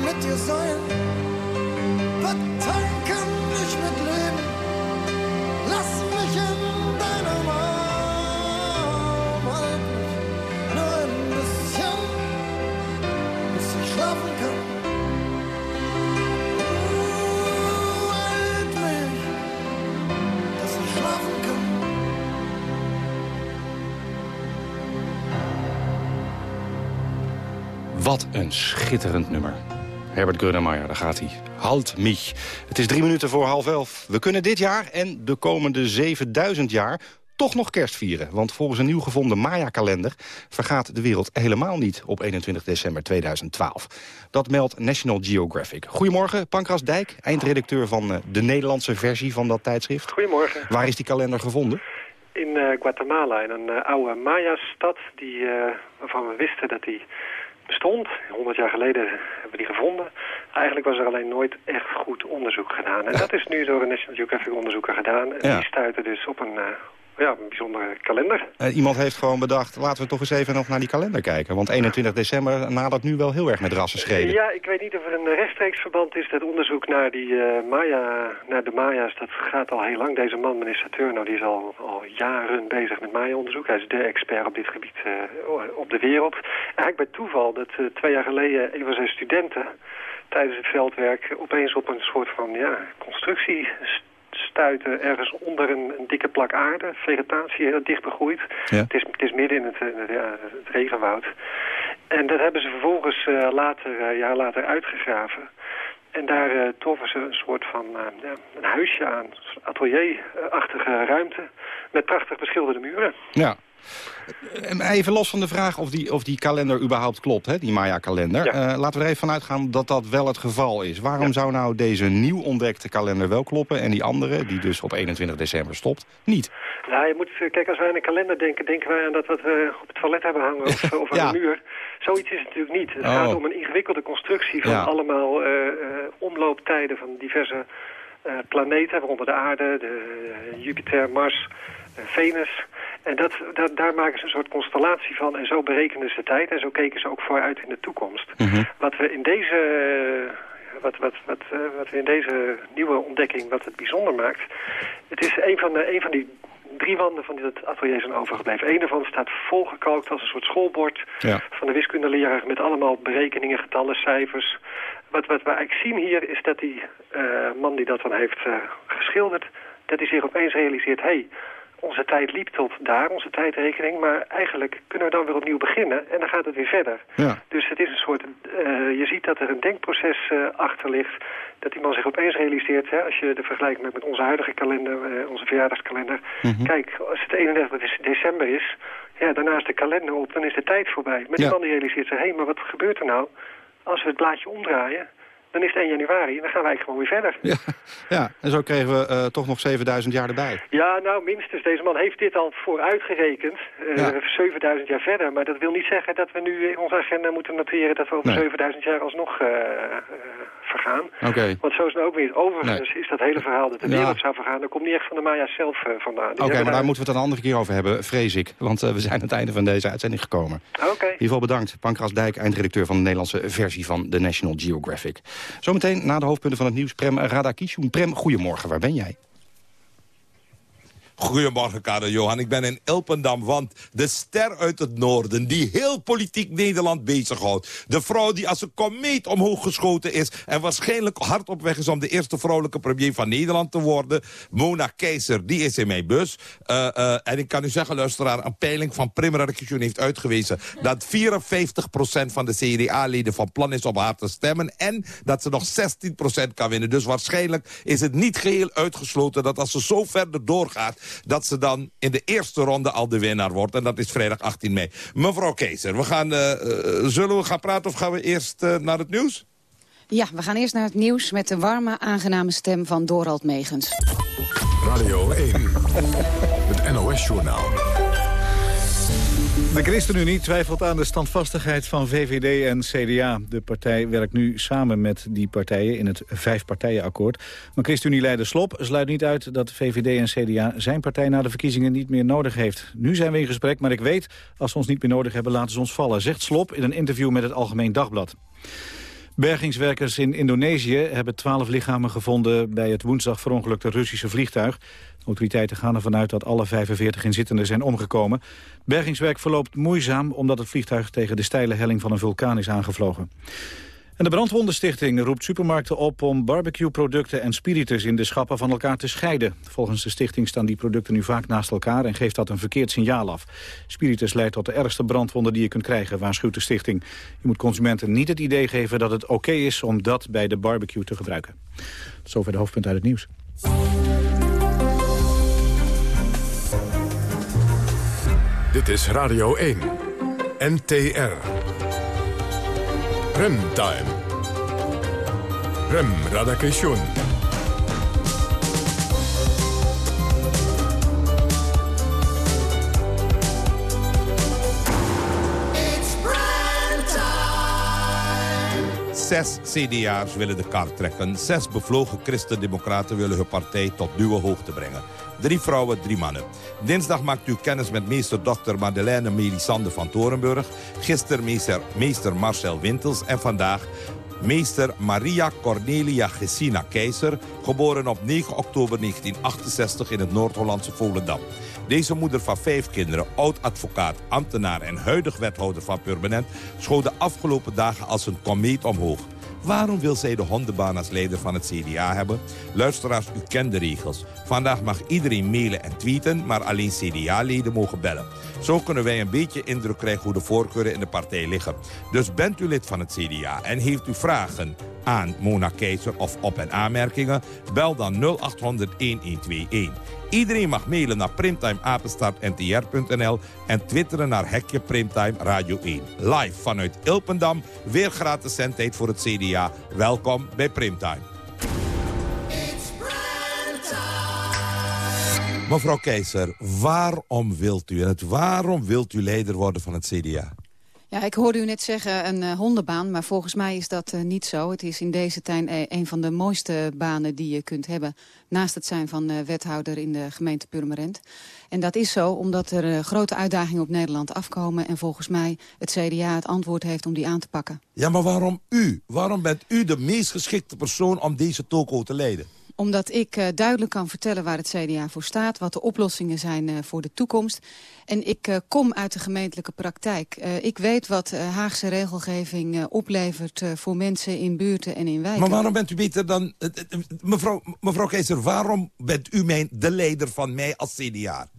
mit dir sein. Betanken mich mit Leben, lass mich in deinem Arm. Halt mich nur ein bisschen, bis ich schlafen kann. Dass schlafen kann. Wat een schitterend nummer. Herbert Grönemeyer, daar gaat hij. Halt mich. Het is drie minuten voor half elf. We kunnen dit jaar en de komende 7000 jaar toch nog kerst vieren. Want volgens een nieuw gevonden Maya-kalender... vergaat de wereld helemaal niet op 21 december 2012. Dat meldt National Geographic. Goedemorgen, Pankras Dijk, eindredacteur van eh, de Nederlandse versie van dat tijdschrift. Goedemorgen. Waar is die kalender gevonden? In eh, Guatemala, in een eh, oude Maya-stad die, eh, waarvan we wisten dat die bestond. 100 jaar geleden hebben we die gevonden. Eigenlijk was er alleen nooit echt goed onderzoek gedaan. En dat is nu door een National Geographic onderzoeker gedaan. En Ja. die stuiten dus op een, eh, ja, een bijzondere kalender. Eh, iemand heeft gewoon bedacht, laten we toch eens even nog naar die kalender kijken. Want 21 december nadert nu wel heel erg met rassenschreden. Ja, ik weet niet of er een rechtstreeks verband is. Dat onderzoek naar, die, eh, Maya, naar de Maya's, dat gaat al heel lang. Deze man, meneer Saturno, die is al, al jaren bezig met Maya-onderzoek. Hij is de expert op dit gebied eh, op de wereld. Eigenlijk bij toeval dat twee jaar geleden een van zijn studenten tijdens het veldwerk opeens op een soort van ja, constructie st- stuiten ergens onder een, een dikke plak aarde. Vegetatie heel dicht begroeid. Ja. Het, is, het is midden in het, eh, ja, het regenwoud. En dat hebben ze vervolgens eh, later, eh, jaar later uitgegraven. En daar eh, troffen ze een soort van ja, een huisje aan, een atelierachtige ruimte met prachtig beschilderde muren. Ja. Even los van de vraag of die, of die kalender überhaupt klopt, hè, die Maya-kalender. Eh, laten we er even vanuit gaan dat dat wel het geval is. Waarom zou nou deze nieuw ontdekte kalender wel kloppen... en die andere, die dus op 21 december stopt, niet? Nou, je moet, eh, kijk, als wij aan een kalender denken, denken wij aan dat wat we op het toilet hebben hangen of, [LAUGHS] of aan Ja. de muur. Zoiets is het natuurlijk niet. Het Oh. gaat om een ingewikkelde constructie van Ja. allemaal eh, omlooptijden van diverse planeten, waaronder de aarde, de, Jupiter, Mars, Venus. En dat, dat, daar maken ze een soort constellatie van en zo berekenen ze tijd en zo keken ze ook vooruit in de toekomst. Wat we in deze... eh, Wat, wat, wat, eh, wat we in deze nieuwe ontdekking, wat het bijzonder maakt... Het is een van, de, een van die drie wanden van dit atelier zijn overgebleven. Eén daarvan staat volgekalkt als een soort schoolbord Ja. van de wiskundeleraar... met allemaal berekeningen, getallen, cijfers. Wat, wat we eigenlijk zien hier is dat die eh, man die dat dan heeft eh, geschilderd... dat hij zich opeens realiseert... hey, onze tijd liep tot daar, onze tijdrekening... maar eigenlijk kunnen we dan weer opnieuw beginnen en dan gaat het weer verder. Ja. Dus het is een soort, eh, je ziet dat er een denkproces eh, achter ligt. Dat die man zich opeens realiseert, hè, als je de vergelijkt met, met onze huidige kalender, eh, onze verjaardagskalender. Mhm. Kijk, als het 31 dec- december is, ja, daarna is de kalender op, dan is de tijd voorbij. Maar die Ja. man die realiseert zich, hé, hey, maar wat gebeurt er nou? Als we het blaadje omdraaien, dan is het 1 januari en dan gaan wij gewoon weer verder. Ja, ja. en zo kregen we eh, toch nog 7000 jaar erbij. Ja, nou minstens. Deze man heeft dit al vooruitgerekend. eh Ja. 7000 jaar verder. Maar dat wil niet zeggen dat we nu in onze agenda moeten noteren... dat we over Nee. 7000 jaar alsnog eh, eh, vergaan. Oké. Want zo is het ook weer. Overigens is dat hele verhaal dat de Ja. wereld zou vergaan... dat komt niet echt van de Maya's zelf eh, vandaan. Oké, maar daar moeten we het een andere keer over hebben, vrees ik. Want eh, we zijn aan het einde van deze uitzending gekomen. Oké. In ieder geval bedankt. Pankras Dijk, eindredacteur van de Nederlandse versie van de National Geographic. Zometeen na de hoofdpunten van het nieuws, Prem Radakishun. Prem, goedemorgen, waar ben jij? Goedemorgen, Karel Johan. Ik ben in Ilpendam, want de ster uit het noorden... die heel politiek Nederland bezighoudt. De vrouw die als een komeet omhoog geschoten is... en waarschijnlijk hard op weg is om de eerste vrouwelijke premier van Nederland te worden. Mona Keizer, die is in mijn bus. Eh, eh, en ik kan u zeggen, luisteraar, een peiling van Prim Radakishun heeft uitgewezen... dat 54% van de CDA-leden van plan is om haar te stemmen... en dat ze nog 16% kan winnen. Dus waarschijnlijk is het niet geheel uitgesloten... dat als ze zo verder doorgaat dat ze dan in de eerste ronde al de winnaar wordt. En dat is vrijdag 18 mei. Mevrouw Keizer, we gaan, eh, eh, zullen we gaan praten of gaan we eerst eh, naar het nieuws? Ja, we gaan eerst naar het nieuws met de warme, aangename stem van Dorald Megens. Radio 1, het NOS-journaal. De ChristenUnie twijfelt aan de standvastigheid van VVD en CDA. De partij werkt nu samen met die partijen in het vijfpartijenakkoord. Maar ChristenUnie-leider Slop sluit niet uit dat VVD en CDA zijn partij na de verkiezingen niet meer nodig heeft. Nu zijn we in gesprek, maar ik weet, als ze ons niet meer nodig hebben, laten ze ons vallen, zegt Slop in een interview met het Algemeen Dagblad. Bergingswerkers in Indonesië hebben twaalf lichamen gevonden bij het woensdag verongelukte Russische vliegtuig. Autoriteiten gaan ervan uit dat alle 45 inzittenden zijn omgekomen. Bergingswerk verloopt moeizaam omdat het vliegtuig tegen de steile helling van een vulkaan is aangevlogen. En de Brandwondenstichting roept supermarkten op om barbecueproducten en spiritus in de schappen van elkaar te scheiden. Volgens de stichting staan die producten nu vaak naast elkaar en geeft dat een verkeerd signaal af. Spiritus leidt tot de ergste brandwonden die je kunt krijgen, waarschuwt de stichting. Je moet consumenten niet het idee geven dat het oké is om dat bij de barbecue te gebruiken. Tot zover de hoofdpunten uit het nieuws. Dit is Radio 1, NTR. Remtime. Rem Radakation. Zes CDA's willen de kaart trekken. Zes bevlogen christendemocraten willen hun partij tot nieuwe hoogte brengen. Drie vrouwen, drie mannen. Dinsdag maakt u kennis met meester Dr. Madeleine Melisande van Torenburg. Gisteren meester, meester Marcel Wintels. En vandaag meester Maria Cornelia Gesina Keizer... geboren op 9 oktober 1968 in het Noord-Hollandse Volendam. Deze moeder van vijf kinderen, oud-advocaat, ambtenaar en huidig wethouder van Permanent... schoot de afgelopen dagen als een komeet omhoog. Waarom wil zij de hondenbaan als leider van het CDA hebben? Luisteraars, u kent de regels. Vandaag mag iedereen mailen en tweeten, maar alleen CDA-leden mogen bellen. Zo kunnen wij een beetje indruk krijgen hoe de voorkeuren in de partij liggen. Dus bent u lid van het CDA en heeft u vragen aan Mona Keizer of op- en aanmerkingen? Bel dan 0800-1121. Iedereen mag mailen naar primtimeapenstaartntr.nl en twitteren naar Hekje Primtime Radio 1. Live vanuit Ilpendam, weer gratis zendtijd voor het CDA. Welkom bij Primtime. Mevrouw Keizer, waarom wilt u, en het waarom wilt u leider worden van het CDA? Ja, ik hoorde u net zeggen een eh, hondenbaan, maar volgens mij is dat eh, niet zo. Het is in deze tijd eh, een van de mooiste banen die je kunt hebben... naast het zijn van wethouder in de gemeente Purmerend. En dat is zo omdat er grote uitdagingen op Nederland afkomen... en volgens mij het CDA het antwoord heeft om die aan te pakken. Ja, maar waarom u? Waarom bent u de meest geschikte persoon om deze toko te leiden? Omdat ik uh, duidelijk kan vertellen waar het CDA voor staat... wat de oplossingen zijn uh, voor de toekomst. En ik uh, kom uit de gemeentelijke praktijk. ik weet wat Haagse regelgeving oplevert voor mensen in buurten en in wijken. Maar waarom bent u beter dan... mevrouw, mevrouw Keizer, waarom bent u mijn, de leider van mij als CDA?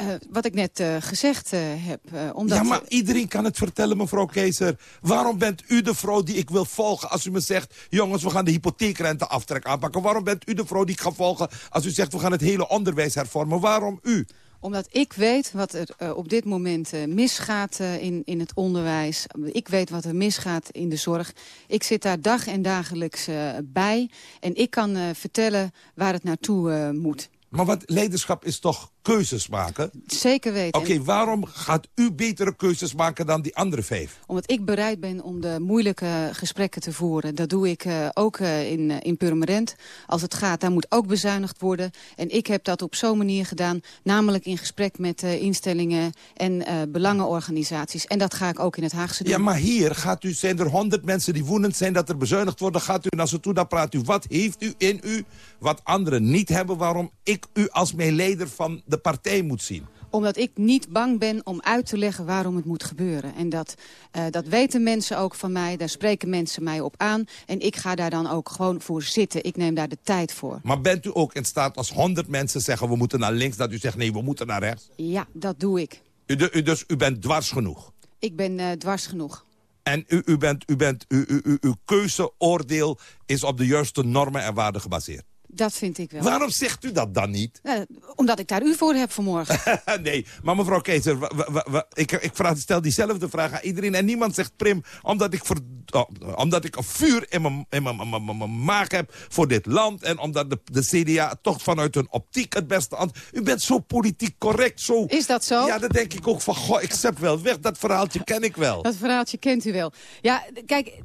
Uh, wat ik net uh, gezegd uh, heb. omdat ja, maar iedereen kan het vertellen, mevrouw Keizer. Waarom bent u de vrouw die ik wil volgen als u me zegt... jongens, we gaan de hypotheekrenteaftrek aanpakken? Waarom bent u de vrouw die ik ga volgen als u zegt... we gaan het hele onderwijs hervormen? Waarom u? Omdat ik weet wat er op dit moment misgaat in, in het onderwijs. Ik weet wat er misgaat in de zorg. Ik zit daar dag en dagelijks bij. En ik kan vertellen waar het naartoe moet. Maar wat leiderschap is toch keuzes maken? Zeker weten. Oké, okay, waarom gaat u betere keuzes maken dan die andere vijf? Omdat ik bereid ben om de moeilijke gesprekken te voeren. Dat doe ik uh, ook uh, in, uh, in Purmerend. Als het gaat, daar moet ook bezuinigd worden. En ik heb dat op zo'n manier gedaan. Namelijk in gesprek met instellingen en belangenorganisaties. En dat ga ik ook in het Haagse doen. Ja, maar hier gaat u, zijn er honderd mensen die woedend zijn dat er bezuinigd wordt. Dan gaat u naar ze toe, dan praat u. Wat heeft u in u wat anderen niet hebben... waarom ik u als mijn leider van de partij moet zien? Omdat ik niet bang ben om uit te leggen waarom het moet gebeuren. En dat, uh, dat weten mensen ook van mij. Daar spreken mensen mij op aan. En ik ga daar dan ook gewoon voor zitten. Ik neem daar de tijd voor. Maar bent u ook in staat als honderd mensen zeggen... we moeten naar links, dat u zegt nee, we moeten naar rechts? Ja, dat doe ik. U, dus u bent dwars genoeg? Ik ben uh, dwars genoeg. En u, u bent, u bent, u, uw keuzeoordeel is op de juiste normen en waarden gebaseerd? Dat vind ik wel. Waarom zegt u dat dan niet? Uh, omdat ik daar u voor heb vanmorgen. [LAUGHS] nee, maar mevrouw Keizer, ik, ik vraag, stel diezelfde vraag aan iedereen... en niemand zegt Prim, omdat ik, ver, oh, omdat ik een vuur in mijn, in mijn maag heb voor dit land... en omdat de, de CDA toch vanuit hun optiek het beste... antwoord. U bent zo politiek correct, zo... Is dat zo? Ja, dan denk ik ook van, goh, ik zet wel weg. Dat verhaaltje ken ik wel. Dat verhaaltje kent u wel. Ja, kijk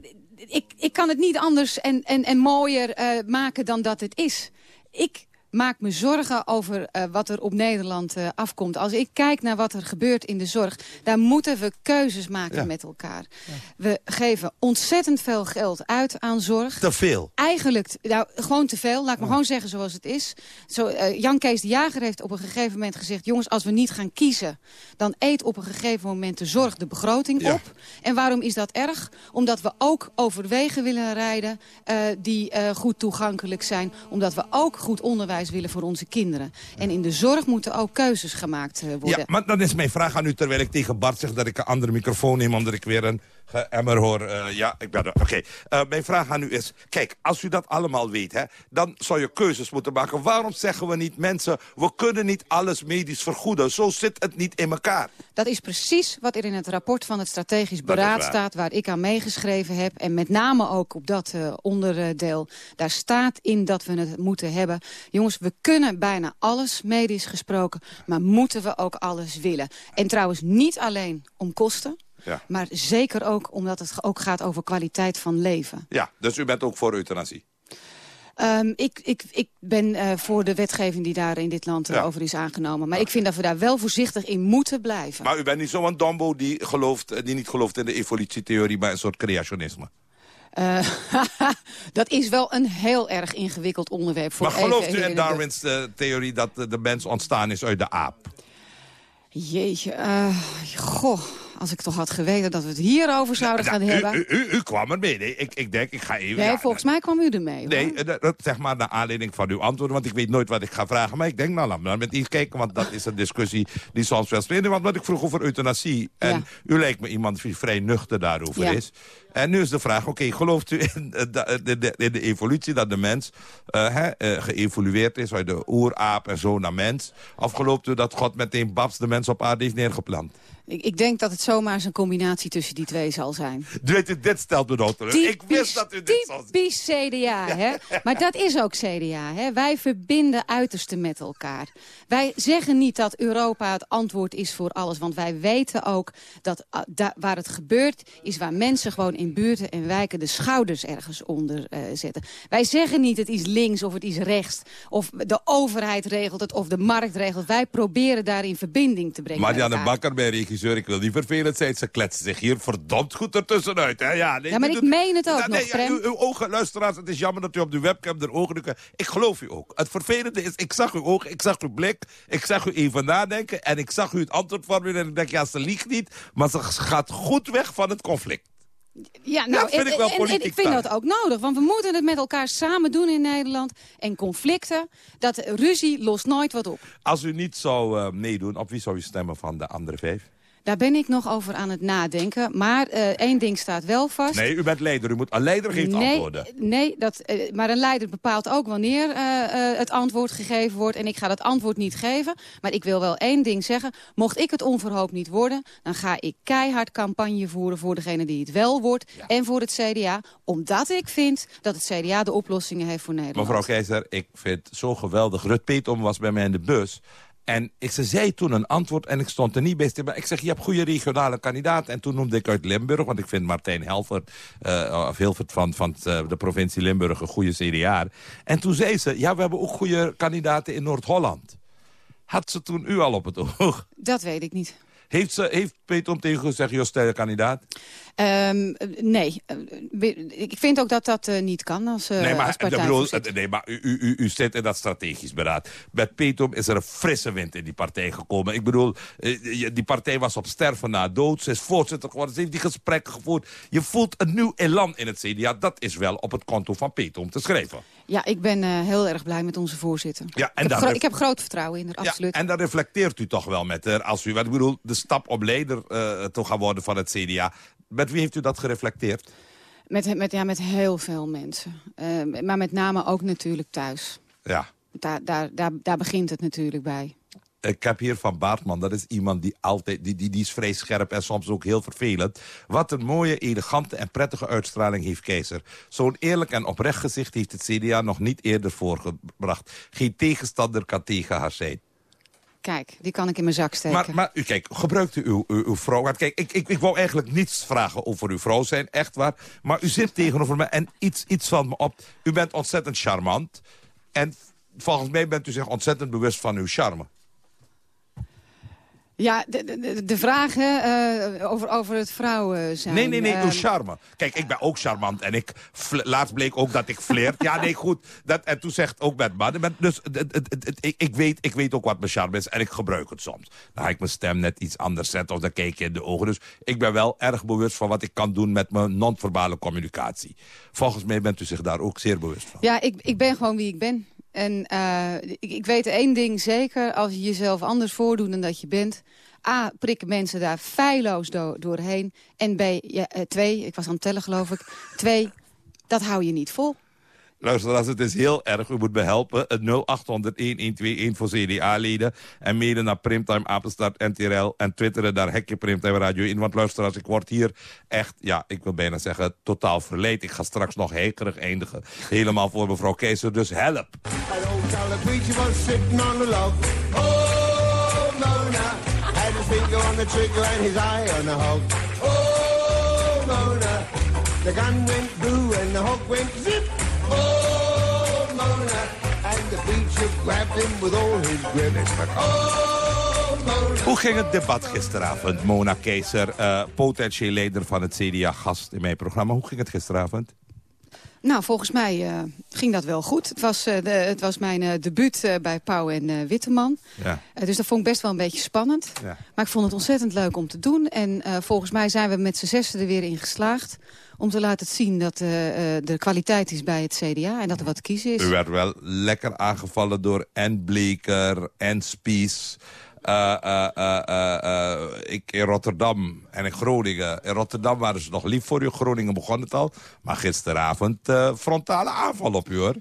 ik, ik kan het niet anders en, en, en mooier uh, maken dan dat het is. Ik maak me zorgen over uh, wat er op Nederland uh, afkomt. Als ik kijk naar wat er gebeurt in de zorg... daar moeten we keuzes maken ja. met elkaar. Ja. We geven ontzettend veel geld uit aan zorg. Te veel? Eigenlijk, nou, gewoon te veel. Laat ik me gewoon zeggen zoals het is. Zo, uh, Jan Kees de Jager heeft op een gegeven moment gezegd... jongens, als we niet gaan kiezen... dan eet op een gegeven moment de zorg de begroting op. En waarom is dat erg? Omdat we ook over wegen willen rijden... die goed toegankelijk zijn. Omdat we ook goed onderwijs willen voor onze kinderen. En in de zorg moeten ook keuzes gemaakt worden. Ja, maar dan is mijn vraag aan u, terwijl ik tegen Bart zeg... dat ik een andere microfoon neem, omdat ik weer een emmer hoor. Uh, ja, ik ben er. Oké. Okay. Uh, mijn vraag aan u is... Kijk, als u dat allemaal weet, hè, dan zou je keuzes moeten maken. Waarom zeggen we niet mensen... we kunnen niet alles medisch vergoeden? Zo zit het niet in elkaar. Dat is precies wat er in het rapport van het strategisch beraad staat... waar ik aan meegeschreven heb. En met name ook op dat uh, onderdeel. Daar staat in dat we het moeten hebben. Jongens, we kunnen bijna alles, medisch gesproken... maar moeten we ook alles willen. En trouwens niet alleen om kosten... Ja. Maar zeker ook omdat het ook gaat over kwaliteit van leven. Ja, dus u bent ook voor euthanasie? Um, ik, ik, ik ben uh, voor de wetgeving die daar in dit land ja. over is aangenomen. Maar ik vind dat we daar wel voorzichtig in moeten blijven. Maar u bent niet zo'n dombo die, gelooft, die niet gelooft in de evolutietheorie... maar een soort creationisme? Uh, [LAUGHS] dat is wel een heel erg ingewikkeld onderwerp. Voor maar gelooft even, u in Darwins uh, theorie dat de mens ontstaan is uit de aap? Jeetje, goh als ik toch had geweten dat we het hierover zouden gaan u, hebben. U, u, u, kwam ermee. Nee, ik, ik denk, ik ga even... Nee, ja, volgens mij kwam u ermee. Nee, dat, zeg maar naar aanleiding van uw antwoorden. Want ik weet nooit wat ik ga vragen. Maar ik denk, nou, laat me met iets kijken. Want dat is een discussie die soms wel speelt. Want wat ik vroeg over euthanasie. En ja. u lijkt me iemand die vrij nuchter daarover ja. is. En nu is de vraag, oké, okay, gelooft u in de, de, evolutie... dat de mens uh, hè, uh, geëvolueerd is uit de oeraap en zo naar mens? Of gelooft u dat God meteen babs de mens op aarde heeft neergeplant? Ik, ik, denk dat het zomaar eens een combinatie tussen die twee zal zijn. Dit, dit stelt me nog terug. Ik wist dat u dit zal Typisch CDA, hè? Maar dat is ook CDA, hè? Wij verbinden uitersten met elkaar. Wij zeggen niet dat Europa het antwoord is voor alles. Want wij weten ook dat uh, da, waar het gebeurt... is waar mensen gewoon in buurten en wijken de schouders ergens onder uh, zetten. Wij zeggen niet het is links of het is rechts. Of de overheid regelt het of de markt regelt. Wij proberen daar in verbinding te brengen Marianne Bakker bij regisseur, ik wil niet vervelend zijn. Ze kletsen zich hier verdomd goed ertussenuit. Hè? Ja, nee, Ja, maar ik doet- meen het ook Ja, nog, nee, uw, uw ogen, luisteraars, het is jammer dat u op de webcam de ogen... doet. Ik geloof u ook. Het vervelende is, ik zag uw ogen, ik zag uw blik... ik zag u even nadenken en ik zag u het antwoord formuleren... en ik denk, ja, ze liegt niet, maar ze gaat goed weg van het conflict. Ja, nou, vind ik wel en- en politiek ik vind dat ook nodig. Want we moeten het met elkaar samen doen in Nederland. En conflicten, dat ruzie lost nooit wat op. Als u niet zou eh, meedoen, op wie zou u stemmen van de andere vijf? Daar ben ik nog over aan het nadenken. Maar eh, één ding staat wel vast. Nee, u bent leider. U moet, een leider geeft nee, antwoorden. Nee, dat, eh, maar een leider bepaalt ook wanneer eh, het antwoord gegeven wordt. En ik ga dat antwoord niet geven. Maar ik wil wel één ding zeggen. Mocht ik het onverhoopt niet worden... dan ga ik keihard campagne voeren voor degene die het wel wordt. En voor het CDA. Omdat ik vind dat het CDA de oplossingen heeft voor Nederland. Mevrouw Keizer, ik vind het zo geweldig. Rut Petom was bij mij in de bus. En ik, ze zei toen een antwoord en ik stond er niet bij stil. Maar ik zeg, je hebt goede regionale kandidaten. En toen noemde ik uit Limburg, want ik vind Martijn Helvert... eh, of Hilvert van, van eh, de provincie Limburg een goede CDA. En toen zei ze, ja, we hebben ook goede kandidaten in Noord-Holland. Had ze toen u al op het oog? Dat weet ik niet. Heeft, ze, heeft Petom tegen gezegd, joh, stel je kandidaat? Ehm, eh, nee, Eh, ik vind ook dat dat eh, niet kan als, eh nee, maar, bedoel, nee, maar u, u, u, zit in dat strategisch beraad. Met Petom is er een frisse wind in die partij gekomen. Ik bedoel, die partij was op sterven na dood. Ze is voorzitter geworden. Ze heeft die gesprekken gevoerd. Je voelt een nieuw elan in het CDA. Dat is wel op het konto van Petom te schrijven. Ja, ik ben heel erg blij met onze voorzitter. Ja, en ik, heb daar ik heb groot vertrouwen in haar, absoluut. Ja, en dan reflecteert u toch wel met haar. Als u, wat ik bedoel, de stap om leider te gaan worden van het CDA. Met wie heeft u dat gereflecteerd? Met, met, ja, met heel veel mensen. Eh, maar met name ook natuurlijk thuis. Ja. Daar, daar, daar, daar begint het natuurlijk bij. Ik heb hier van Baartman, dat is iemand die altijd, die, die, die is vrij scherp en soms ook heel vervelend. Wat een mooie, elegante en prettige uitstraling heeft Keizer. Zo'n eerlijk en oprecht gezicht heeft het CDA nog niet eerder voorgebracht. Geen tegenstander kan tegen haar zijn. Kijk, die kan ik in mijn zak steken. Maar, maar kijk, gebruikt u uw, uw, uw vrouw? Kijk, ik, ik, ik wou eigenlijk niets vragen over uw vrouw zijn, echt waar. Maar u zit tegenover me en iets, iets van me op. U bent ontzettend charmant. En volgens mij bent u zich ontzettend bewust van uw charme. Ja, de, de, de vragen eh, over, over het vrouwen zijn. Nee, nee, nee, uw Ehm, charme. Kijk, ik ben ook charmant en ik... Laatst bleek ook dat ik flirt. Ja, nee, goed. Dat, en toen zegt ook met mannen. Dus het, het, het, het- ik, ik, weet, ik weet ook wat mijn charme is en ik gebruik het soms. Dan ga ik mijn stem net iets anders zetten of dan kijk je in de ogen. Dus ik ben wel erg bewust van wat ik kan doen met mijn non-verbale communicatie. Volgens mij bent u zich daar ook zeer bewust van. Ja, ik, ik ben gewoon wie ik ben. En eh, ik, ik weet één ding zeker. Als je jezelf anders voordoet dan dat je bent... A, prikken mensen daar feilloos do- doorheen. En B, ja, eh, twee, ik was aan het tellen geloof ik. Twee, dat hou je niet vol. Luisteraars, het is heel erg. U moet me helpen. Het 0800-1121 voor CDA-leden. En mede naar Primtime, Apenstart, NTRL. En twitteren, daar hek je Primtime Radio in. Want luisteraars, ik word hier echt, ja, ik wil bijna zeggen, totaal verleid. Ik ga straks nog hekerig eindigen. Helemaal voor mevrouw Keizer, dus help. The gun went blue and the went zip. Mona. And the preacher grabbed him with all his grip. Oh, Mona. Hoe ging het debat gisteravond? Mona Keizer, eh, potentieel leider van het CDA, gast in mijn programma. Hoe ging het gisteravond? Nou, volgens mij eh, ging dat wel goed. Het was, eh, de, het was mijn eh, debuut eh, bij Pauw en Witteman. Ja. Dus dat vond ik best wel een beetje spannend. Ja. Maar ik vond het ontzettend leuk om te doen. En eh, volgens mij zijn we met z'n zessen er weer in geslaagd... om te laten zien dat eh, eh, de kwaliteit is bij het CDA en dat er wat te kiezen is. U werd wel lekker aangevallen door en Bleker en Spies. Eh, ik in Rotterdam en in Groningen. In Rotterdam waren ze nog lief voor u. Groningen begon het al. Maar gisteravond frontale aanval op u, hoor.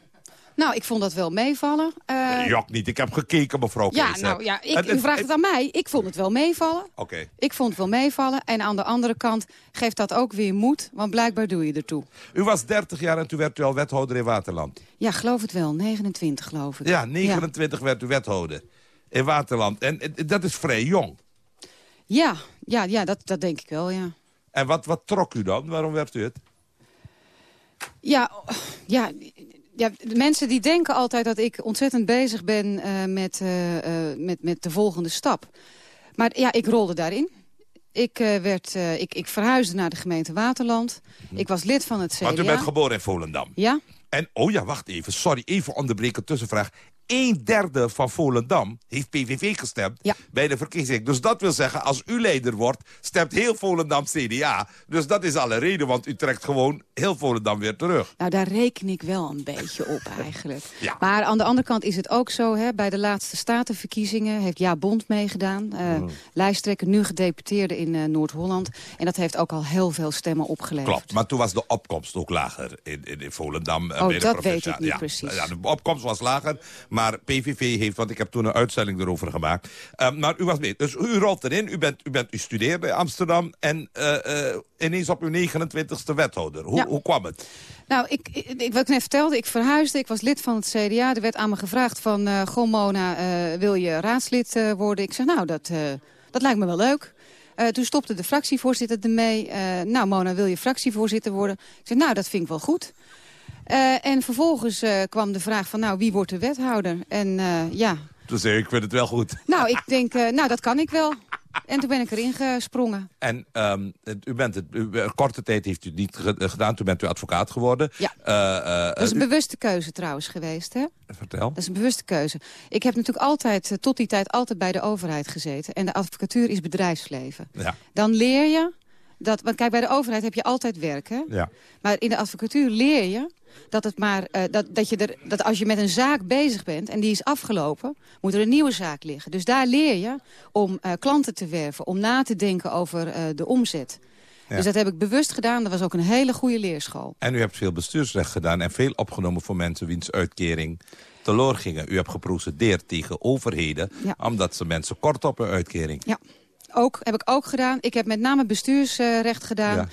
Nou, ik vond dat wel meevallen. Eh, Jok niet, ik heb gekeken, mevrouw ja, Keizer. nou ja, ik, u vraagt het aan mij. Ik vond het wel meevallen. Oké. Ik vond het wel meevallen. En aan de andere kant geeft dat ook weer moed. Want blijkbaar doe je ertoe. U was 30 jaar en toen werd u al wethouder in Waterland. Ja, geloof het wel. 29 geloof ik. Ja, 29 werd u wethouder in Waterland. En eh, dat is vrij jong. Ja, ja, ja dat, dat denk ik wel, ja. En wat, wat trok u dan? Waarom werd u het? Ja, ja, ja, de mensen die denken altijd dat ik ontzettend bezig ben eh, met, eh, eh, met, met de volgende stap. Maar ja, ik rolde daarin. Ik, werd, ik, ik verhuisde naar de gemeente Waterland. Ik was lid van het CDA. Want u bent geboren in Volendam. Ja. En, oh ja, wacht even. Sorry, even onderbreken tussenvraag. Een derde van Volendam heeft PVV gestemd bij de verkiezing. Dus dat wil zeggen, als u leider wordt, stemt heel Volendam CDA. Dus dat is alle reden, want u trekt gewoon heel Volendam weer terug. Nou, daar reken ik wel een beetje op [LAUGHS] eigenlijk. Maar aan de andere kant is het ook zo... Hè, bij de laatste statenverkiezingen heeft Ja Bond meegedaan. Oh. Lijsttrekker, nu gedeputeerde in eh, Noord-Holland. En dat heeft ook al heel veel stemmen opgeleverd. Klopt, maar toen was de opkomst ook lager in, in, in Volendam. eh, Oh, bij de dat weet ik niet ja, precies. Ja, de opkomst was lager, maar PVV heeft, want ik heb toen een uitzending erover gemaakt. Eh, maar u was mee, dus u rolt erin, u, bent, u, bent, u studeert bij Amsterdam en eh, eh, ineens op uw 29ste wethouder. Hoe, Ja. hoe kwam het? Nou, ik, ik, wat ik net vertelde, ik verhuisde, ik was lid van het CDA. Er werd aan me gevraagd van, eh goh Mona, wil je raadslid worden? Ik zei, nou, dat, dat lijkt me wel leuk. Toen stopte de fractievoorzitter ermee. Nou, Mona, wil je fractievoorzitter worden? Ik zei, nou, dat vind ik wel goed. Eh, en vervolgens eh, kwam de vraag van, nou, wie wordt de wethouder? En eh, ja, Toen zei ik, ik vind het wel goed. nou, ik [LAUGHS] denk, nou, dat kan ik wel. En toen ben ik erin gesprongen. En ehm, het- u bent het, u, korte tijd heeft u het niet ge- gedaan, toen bent u advocaat geworden. Ja. Dat is een u- bewuste keuze trouwens geweest, hè? Vertel. Dat is een bewuste keuze. Ik heb natuurlijk altijd, tot die tijd, altijd bij de overheid gezeten. En de advocatuur is bedrijfsleven. Ja. Dan leer je, dat, want kijk, bij de overheid heb je altijd werk, hè? Ja. Maar in de advocatuur leer je dat, het maar, eh, dat, dat, je er, dat als je met een zaak bezig bent en die is afgelopen... moet er een nieuwe zaak liggen. Dus daar leer je om eh, klanten te werven, om na te denken over eh, de omzet. Ja. Dus dat heb ik bewust gedaan. Dat was ook een hele goede leerschool. En u hebt veel bestuursrecht gedaan en veel opgenomen voor mensen wiens uitkering teloor gingen. U hebt geprocedeerd tegen overheden, Ja. omdat ze mensen kort op hun uitkering. Ja. Ook, heb ik ook gedaan. Ik heb met name bestuursrecht gedaan. Ja.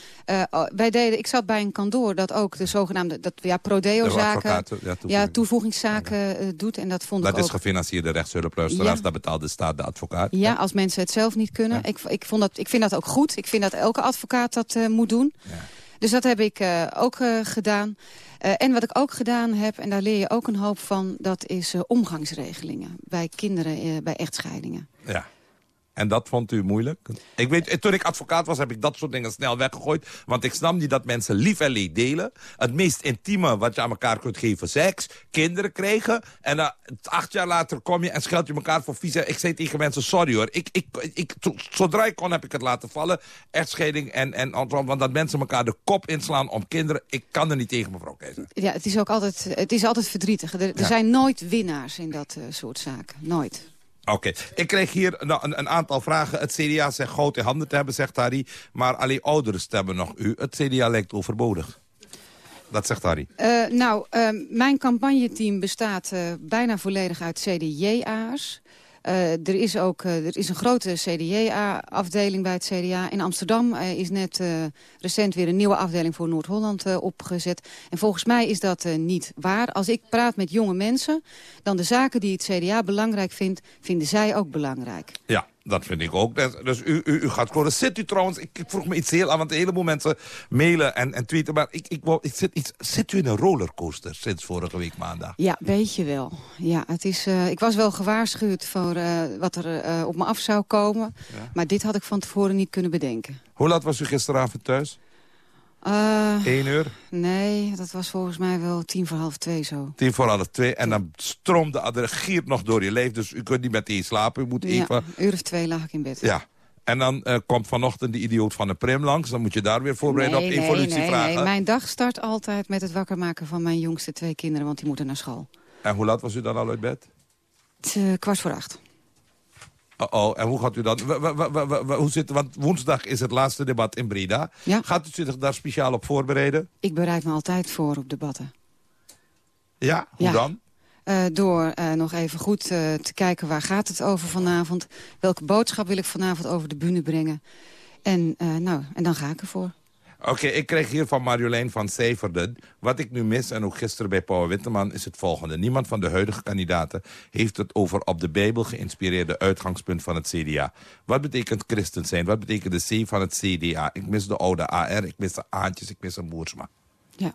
Eh, oh, wij deden, ik zat bij een kantoor dat ook de zogenaamde dat, ja, De prodeo-zaken... ja, Ja, toevoeging. toevoegingszaken eh, doet. En dat vond Dat ik is ook... gefinancierde rechtshulp, luisteraars. Ja. Dat betaalt de staat de advocaat. Ja, als mensen het zelf niet kunnen. Ik, ik, vond dat, ik vind dat ook goed. Ik vind dat elke advocaat dat eh, moet doen. Dus dat heb ik ook gedaan. En wat ik ook gedaan heb, en daar leer je ook een hoop van... dat is omgangsregelingen bij kinderen bij echtscheidingen. Ja. En dat vond u moeilijk? Ik weet, toen ik advocaat was, heb ik dat soort dingen snel weggegooid. Want ik snap niet dat mensen lief en leed delen. Het meest intieme wat je aan elkaar kunt geven, seks. Kinderen krijgen. En dan acht jaar later kom je en scheld je elkaar voor vies. Ik zei tegen mensen, sorry hoor. Ik, ik, ik, zodra ik kon, heb ik het laten vallen. Echtscheiding en, en want dat mensen elkaar de kop inslaan om kinderen. Ik kan er niet tegen, mevrouw Keizer. Ja, het is ook altijd, het is altijd verdrietig. Er, er Ja. zijn nooit winnaars in dat eh, soort zaken. Nooit. Oké, ik kreeg hier nou, een, een aantal vragen. Het CDA zegt in handen te hebben, zegt Harry. Maar alleen ouderen stemmen nog u. Het CDA lijkt overbodig. Dat zegt Harry. Eh, nou, eh, mijn campagneteam bestaat eh, bijna volledig uit CDJ'ers. Eh, er is ook eh, er is een grote CDA-afdeling bij het CDA. In Amsterdam eh, is net recent weer een nieuwe afdeling voor Noord-Holland opgezet. En volgens mij is dat niet waar. Als ik praat met jonge mensen, dan de zaken die het CDA belangrijk vindt, vinden zij ook belangrijk. Ja, dat vind ik ook. Dus, u, u, u gaat scoren. Zit u trouwens, ik, ik vroeg me iets heel aan, want een heleboel mensen mailen en, en tweeten. Maar ik, ik, ik zit, iets, zit u in een rollercoaster sinds vorige week maandag? Ja, weet je wel. Ja, het is, eh, ik was wel gewaarschuwd voor eh, wat er eh, op me af zou komen. Maar dit had ik van tevoren niet kunnen bedenken. Hoe laat was u gisteravond thuis? Eén uur? nee, dat was volgens mij wel tien voor half twee zo. Tien voor half twee. En dan stroomt de adrenaline nog door je lijf. Dus u kunt niet meteen slapen. U moet Ja, even... een uur of twee lag ik in bed. Ja. En dan eh, komt vanochtend de idioot van de Prim langs. Dan moet je daar weer voorbereiden nee, op evolutievragen. nee, nee. Mijn dag start altijd met het wakker maken van mijn jongste twee kinderen, want die moeten naar school. En hoe laat was u dan al uit bed? Het eh, kwart voor acht. Oh, en hoe gaat u dan? hoe zit, want woensdag is het laatste debat in Breda. Gaat u zich daar speciaal op voorbereiden? Ik bereid me altijd voor op debatten. Ja, hoe Ja. dan? Eh, door eh, nog even goed eh, te kijken waar gaat het over vanavond. Welke boodschap wil ik vanavond over de bühne brengen. En, nou, en dan ga ik ervoor. Oké, ik kreeg hier van Marjolein van Severden. Wat ik nu mis, en ook gisteren bij Paul Witteman, is het volgende. Niemand van de huidige kandidaten heeft het over op de Bijbel geïnspireerde uitgangspunt van het CDA. Wat betekent christen zijn? Wat betekent de C van het CDA? Ik mis de oude AR, ik mis de Aantjes, ik mis een Boersma. Ja.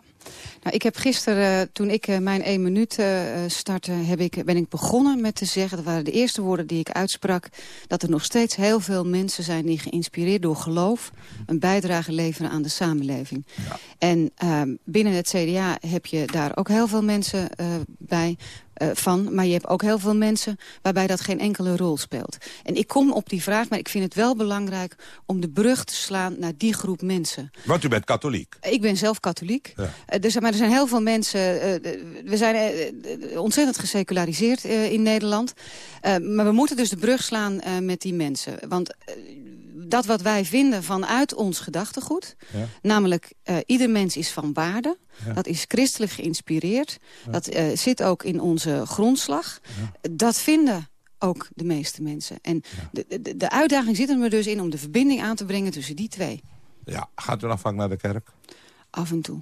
Nou, ik heb gisteren, uh, toen ik uh, mijn één minuut uh, startte, heb ik, ben ik begonnen met te zeggen... dat waren de eerste woorden die ik uitsprak... dat er nog steeds heel veel mensen zijn die geïnspireerd door geloof... een bijdrage leveren aan de samenleving. Ja. En ehm, binnen het CDA heb je daar ook heel veel mensen bij... Uh, van. Maar je hebt ook heel veel mensen waarbij dat geen enkele rol speelt. En ik kom op die vraag, maar ik vind het wel belangrijk... om de brug te slaan naar die groep mensen. Want u bent katholiek. Ik ben zelf katholiek. Ja. Uh, dus, maar er zijn heel veel mensen... Uh, we zijn ontzettend geseculariseerd in Nederland. maar we moeten dus de brug slaan met die mensen. Want dat wat wij vinden vanuit ons gedachtegoed... Ja. namelijk ieder mens is van waarde... Ja. Dat is christelijk geïnspireerd. Ja. Dat uh, zit ook in onze grondslag. Dat vinden ook de meeste mensen. En de, de, de, uitdaging zit er dus in om de verbinding aan te brengen tussen die twee. Ja, gaat u nog vaak naar de kerk? Af en toe.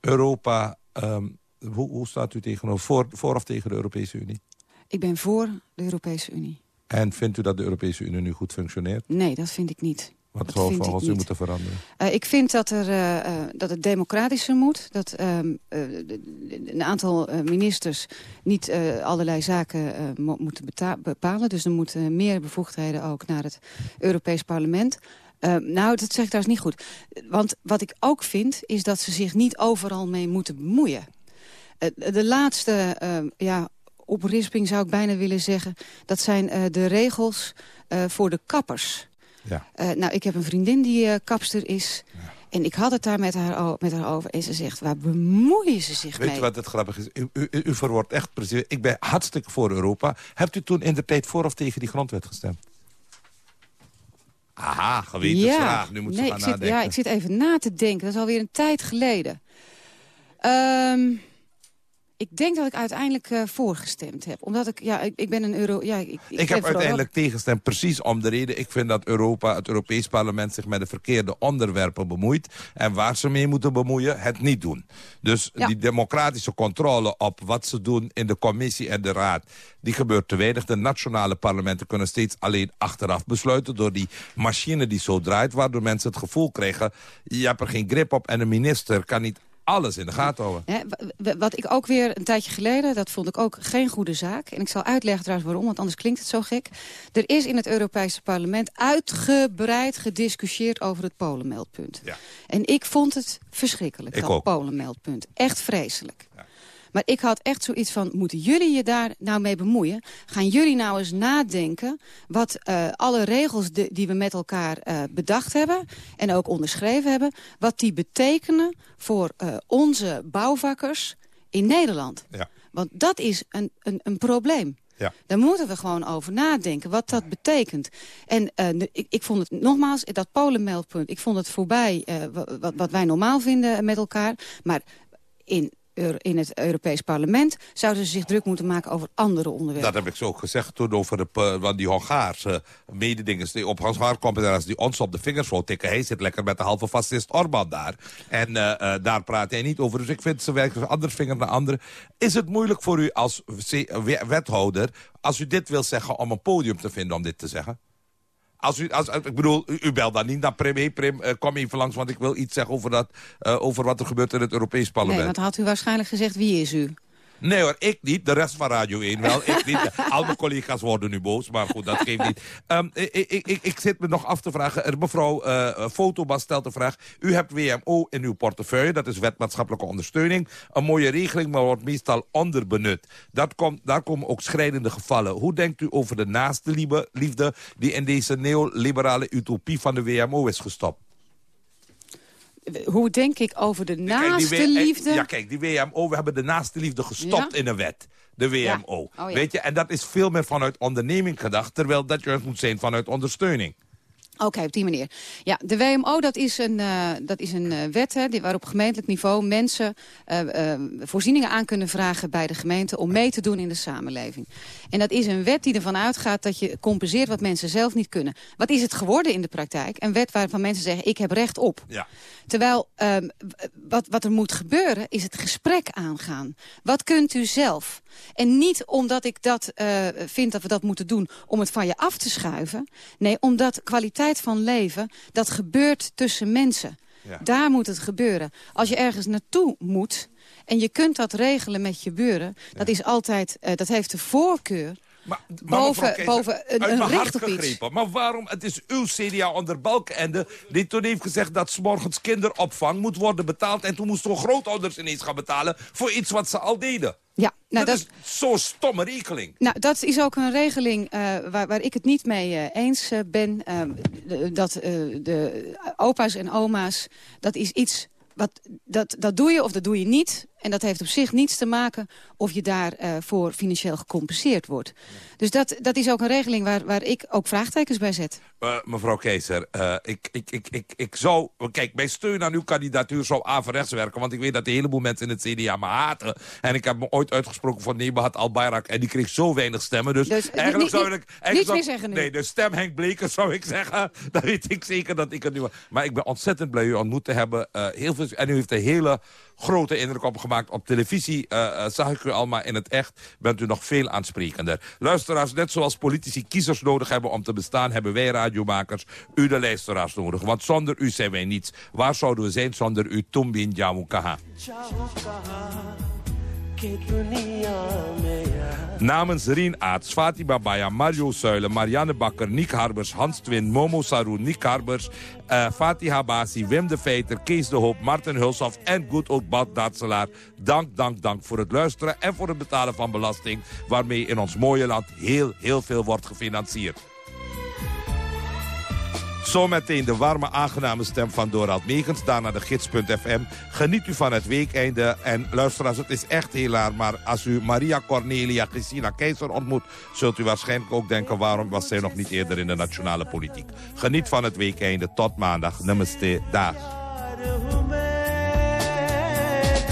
Europa, um, hoe, hoe, staat u tegenover, voor, voor of tegen de Europese Unie? Ik ben voor de Europese Unie. En vindt u dat de Europese Unie nu goed functioneert? Nee, dat vind ik niet. Wat zou volgens u moeten veranderen? Uh, ik vind dat, er, uh, uh, dat het democratischer moet. Dat ehm, een aantal ministers niet allerlei zaken mo moeten bepalen. Dus er moeten meer bevoegdheden ook naar het Europees Parlement. nou, dat zeg ik trouwens niet goed. Want wat ik ook vind, is dat ze zich niet overal mee moeten bemoeien. de laatste ja, oprisping zou ik bijna willen zeggen... dat zijn de regels voor de kappers... Ja. Uh, nou, ik heb een vriendin die kapster is. Ja. En ik had het daar met haar, met haar over. En ze zegt, waar bemoeien ze zich Weet mee? Weet je wat het grappig is? U, u, u verwoordt echt precies. Ik ben hartstikke voor Europa. Hebt u toen in de tijd voor of tegen die grondwet gestemd? Aha, gewetensvraag. Ja. Nu moet ze gaan ik zit, nadenken. Ja, ik zit even na te denken. Dat is alweer een tijd geleden. Um, ik denk dat ik uiteindelijk uh, voorgestemd heb. Omdat ik, ja, ik, ik ben een euro... Ja, ik, ik, ik heb uiteindelijk tegengestemd, precies om de reden... ik vind dat Europa, het Europees Parlement zich met de verkeerde onderwerpen bemoeit. En waar ze mee moeten bemoeien, het niet doen. Dus ja. die democratische controle op wat ze doen in de commissie en de raad... die gebeurt te weinig. De nationale parlementen kunnen steeds alleen achteraf besluiten... door die machine die zo draait, waardoor mensen het gevoel krijgen... je hebt er geen grip op en de minister kan niet alles in de gaten houden. Wat ik ook weer een tijdje geleden, dat vond ik ook geen goede zaak. En ik zal uitleggen trouwens waarom, want anders klinkt het zo gek. Er is in het Europese parlement uitgebreid gediscussieerd over het Polenmeldpunt. Ja. En ik vond het verschrikkelijk, ik dat. Polenmeldpunt. Echt vreselijk. Maar ik had echt zoiets van, moeten jullie je daar nou mee bemoeien? Gaan jullie nou eens nadenken wat uh, alle regels de, die we met elkaar uh, bedacht hebben... en ook onderschreven hebben, wat die betekenen voor uh, onze bouwvakkers in Nederland? Ja. Want dat is een, een, een probleem. Ja. Daar moeten we gewoon over nadenken, wat dat betekent. En uh, ik, ik vond het, nogmaals, dat Polenmeldpunt... ik vond het voorbij uh, wat, wat wij normaal vinden met elkaar. Maar in in het Europees Parlement... zouden ze zich druk moeten maken over andere onderwerpen. Dat heb ik zo ook gezegd toen over de, want die Hongaarse mededingers... die op Hongaar competens die ons op de vingers wou tikken. Hij zit lekker met de halve fascist Orbán daar. En uh, uh, daar praat hij niet over. Dus ik vind ze werken van andere vinger naar andere. Is het moeilijk voor u als wethouder... als u dit wil zeggen om een podium te vinden om dit te zeggen? Als u, als, ik bedoel, u, u belt dan niet naar Prim. Hey Prim, uh, kom even langs, want ik wil iets zeggen over, dat, uh, over wat er gebeurt in het Europees Parlement. Nee, want had u waarschijnlijk gezegd, wie is u? Nee hoor, ik niet. De rest van Radio 1 wel. ik niet. [LAUGHS] Al mijn collega's worden nu boos, maar goed, dat geeft niet. Um, ik, ik, ik, ik, zit me nog af te vragen. Mevrouw uh, Fotobas stelt de vraag. U hebt WMO in uw portefeuille. Dat is wet maatschappelijke ondersteuning. Een mooie regeling, maar wordt meestal onderbenut. Dat komt, daar komen ook schrijdende gevallen. Hoe denkt u over de naaste liefde... die in deze neoliberale utopie van de WMO is gestopt? Hoe denk ik over de naaste kijk, liefde? Ja, kijk, die WMO, we hebben de naaste liefde gestopt ja? in een wet. De WMO. Ja. Oh, ja. Weet je, en dat is veel meer vanuit onderneming gedacht... terwijl dat juist moet zijn vanuit ondersteuning. Oké, okay, op die manier. Ja, de WMO dat is een, uh, dat is een uh, wet hè, die, waarop gemeentelijk niveau mensen uh, voorzieningen aan kunnen vragen bij de gemeente om mee te doen in de samenleving. En dat is een wet die ervan uitgaat dat je compenseert wat mensen zelf niet kunnen. Wat is het geworden in de praktijk? Een wet waarvan mensen zeggen ik heb recht op. Ja. Terwijl um, wat, wat er moet gebeuren is het gesprek aangaan. Wat kunt u zelf? En niet omdat ik dat vind dat we dat moeten doen om het van je af te schuiven. Nee, omdat kwaliteit van leven, dat gebeurt tussen mensen. Ja. Daar moet het gebeuren. Als je ergens naartoe moet en je kunt dat regelen met je buren... dat, is altijd, eh, dat heeft de voorkeur... Maar boven, boven een, een recht op iets. Maar waarom? Het is uw CDA onder Balkenende die toen heeft gezegd dat 's morgens kinderopvang moet worden betaald. En toen moesten we grootouders ineens gaan betalen voor iets wat ze al deden. Ja, nou, dat, dat, is zo'n stomme regeling. Nou, dat is ook een regeling eh, waar, waar ik het niet mee eh, eens eh, ben. De- dat de opa's en oma's, dat is iets... Wat, dat, dat doe je of dat doe je niet. En dat heeft op zich niets te maken of je daarvoor voor financieel gecompenseerd wordt. Dus dat, dat is ook een regeling waar, waar ik ook vraagtekens bij zet. Eh, mevrouw Keizer, eh, ik, ik, ik, ik, ik zou... Kijk, mijn steun aan uw kandidatuur zou averechts werken. Want ik weet dat een heleboel mensen in het CDA me haten. En ik heb me ooit uitgesproken voor Nebahat Al-Bayrak. En die kreeg zo weinig stemmen. Dus, Dus, eigenlijk zou ik... niets meer zeggen nu. Nee, de stem Henk Bleker zou ik [LAUGHS] zeggen. Dan weet ik zeker dat ik het nu... Maar ik ben ontzettend blij u ontmoet te hebben. Eh, heel veel, en u heeft een hele grote indruk opgemaakt. Op televisie eh, eh, zag ik u al, maar in het echt bent u nog veel aansprekender. Luisteraars, net zoals politici kiezers nodig hebben om te bestaan... hebben wij radiomakers u de luisteraars nodig. Want zonder u zijn wij niets. Waar zouden we zijn zonder u? Tumbin Jamu Kaha. Namens Rien Aarts, Fatima Baya, Mario Suilen, Marianne Bakker, Nick Harbers, Hans Twin, Momo Saru, Nick Harbers, eh Fatih Habasi, Wim de Veiter, Kees de Hoop, Martin Hulshoff en goed ook Bad Datselaar. Dank, dank, dank voor het luisteren en voor het betalen van belasting... waarmee in ons mooie land heel, heel veel wordt gefinancierd. Zometeen de warme, aangename stem van Dorald Megens. Daarna de gids.fm. Geniet u van het weekeinde. En luisteraars, het is echt heel raar. Maar als u Maria Cornelia Christina Keizer ontmoet... zult u waarschijnlijk ook denken... waarom was zij nog niet eerder in de nationale politiek. Geniet van het weekeinde. Tot maandag. Namaste. Dag.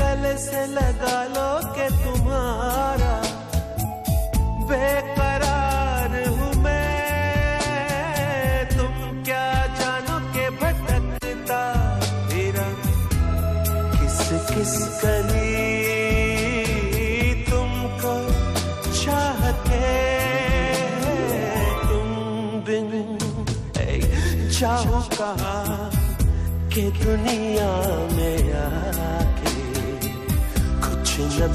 गले से लगा लो के तुम्हारा जाओ कहा कि दुनिया में आके कुछ न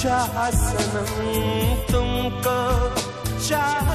चाह सनम तुमको चाह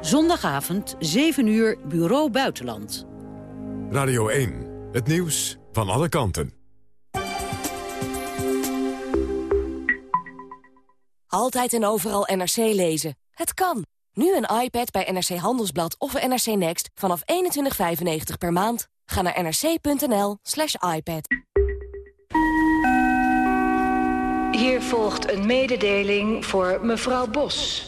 Zondagavond, 7 uur, Bureau Buitenland. Radio 1, het nieuws van alle kanten. Altijd en overal NRC lezen. Het kan. Nu een iPad bij NRC Handelsblad of NRC Next vanaf 21,95 per maand. Ga naar nrc.nl slash iPad. Hier volgt een mededeling voor mevrouw Bos.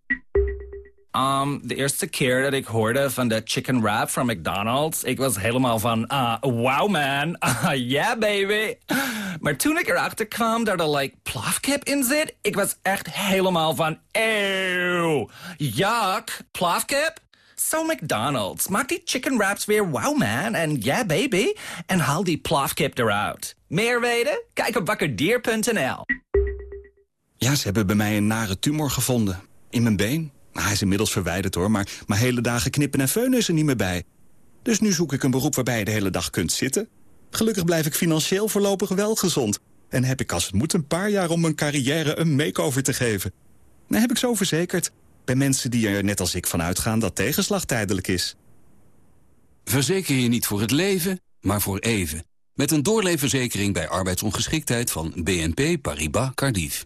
Um, de eerste keer dat ik hoorde van de chicken wrap van McDonald's... ik was helemaal van, ah, wow man, [LAUGHS] ah, yeah baby. Maar toen ik erachter kwam dat er like plafkip in zit... ik was echt helemaal van, eeuw, yuck, plafkip? So McDonald's, maak die chicken wraps weer wow man en yeah baby... en haal die plafkip eruit. Meer weten? Kijk op wakkerdier.nl. Ja, ze hebben bij mij een nare tumor gevonden. In mijn been. Nou, hij is inmiddels verwijderd hoor, maar mijn hele dagen knippen en feunen is er niet meer bij. Dus nu zoek ik een beroep waarbij je de hele dag kunt zitten. Gelukkig blijf ik financieel voorlopig wel gezond. En heb ik als het moet een paar jaar om mijn carrière een makeover te geven. Dan heb ik zo verzekerd. Bij mensen die er net als ik van uitgaan dat tegenslag tijdelijk is. Verzeker je niet voor het leven, maar voor even. Met een doorleefverzekering bij arbeidsongeschiktheid van BNP Paribas Cardiff.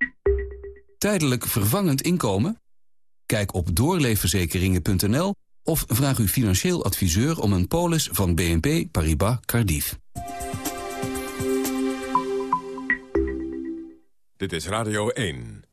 Tijdelijk vervangend inkomen? Kijk op doorleefverzekeringen.nl of vraag uw financieel adviseur om een polis van BNP Paribas Cardiff. Dit is Radio 1.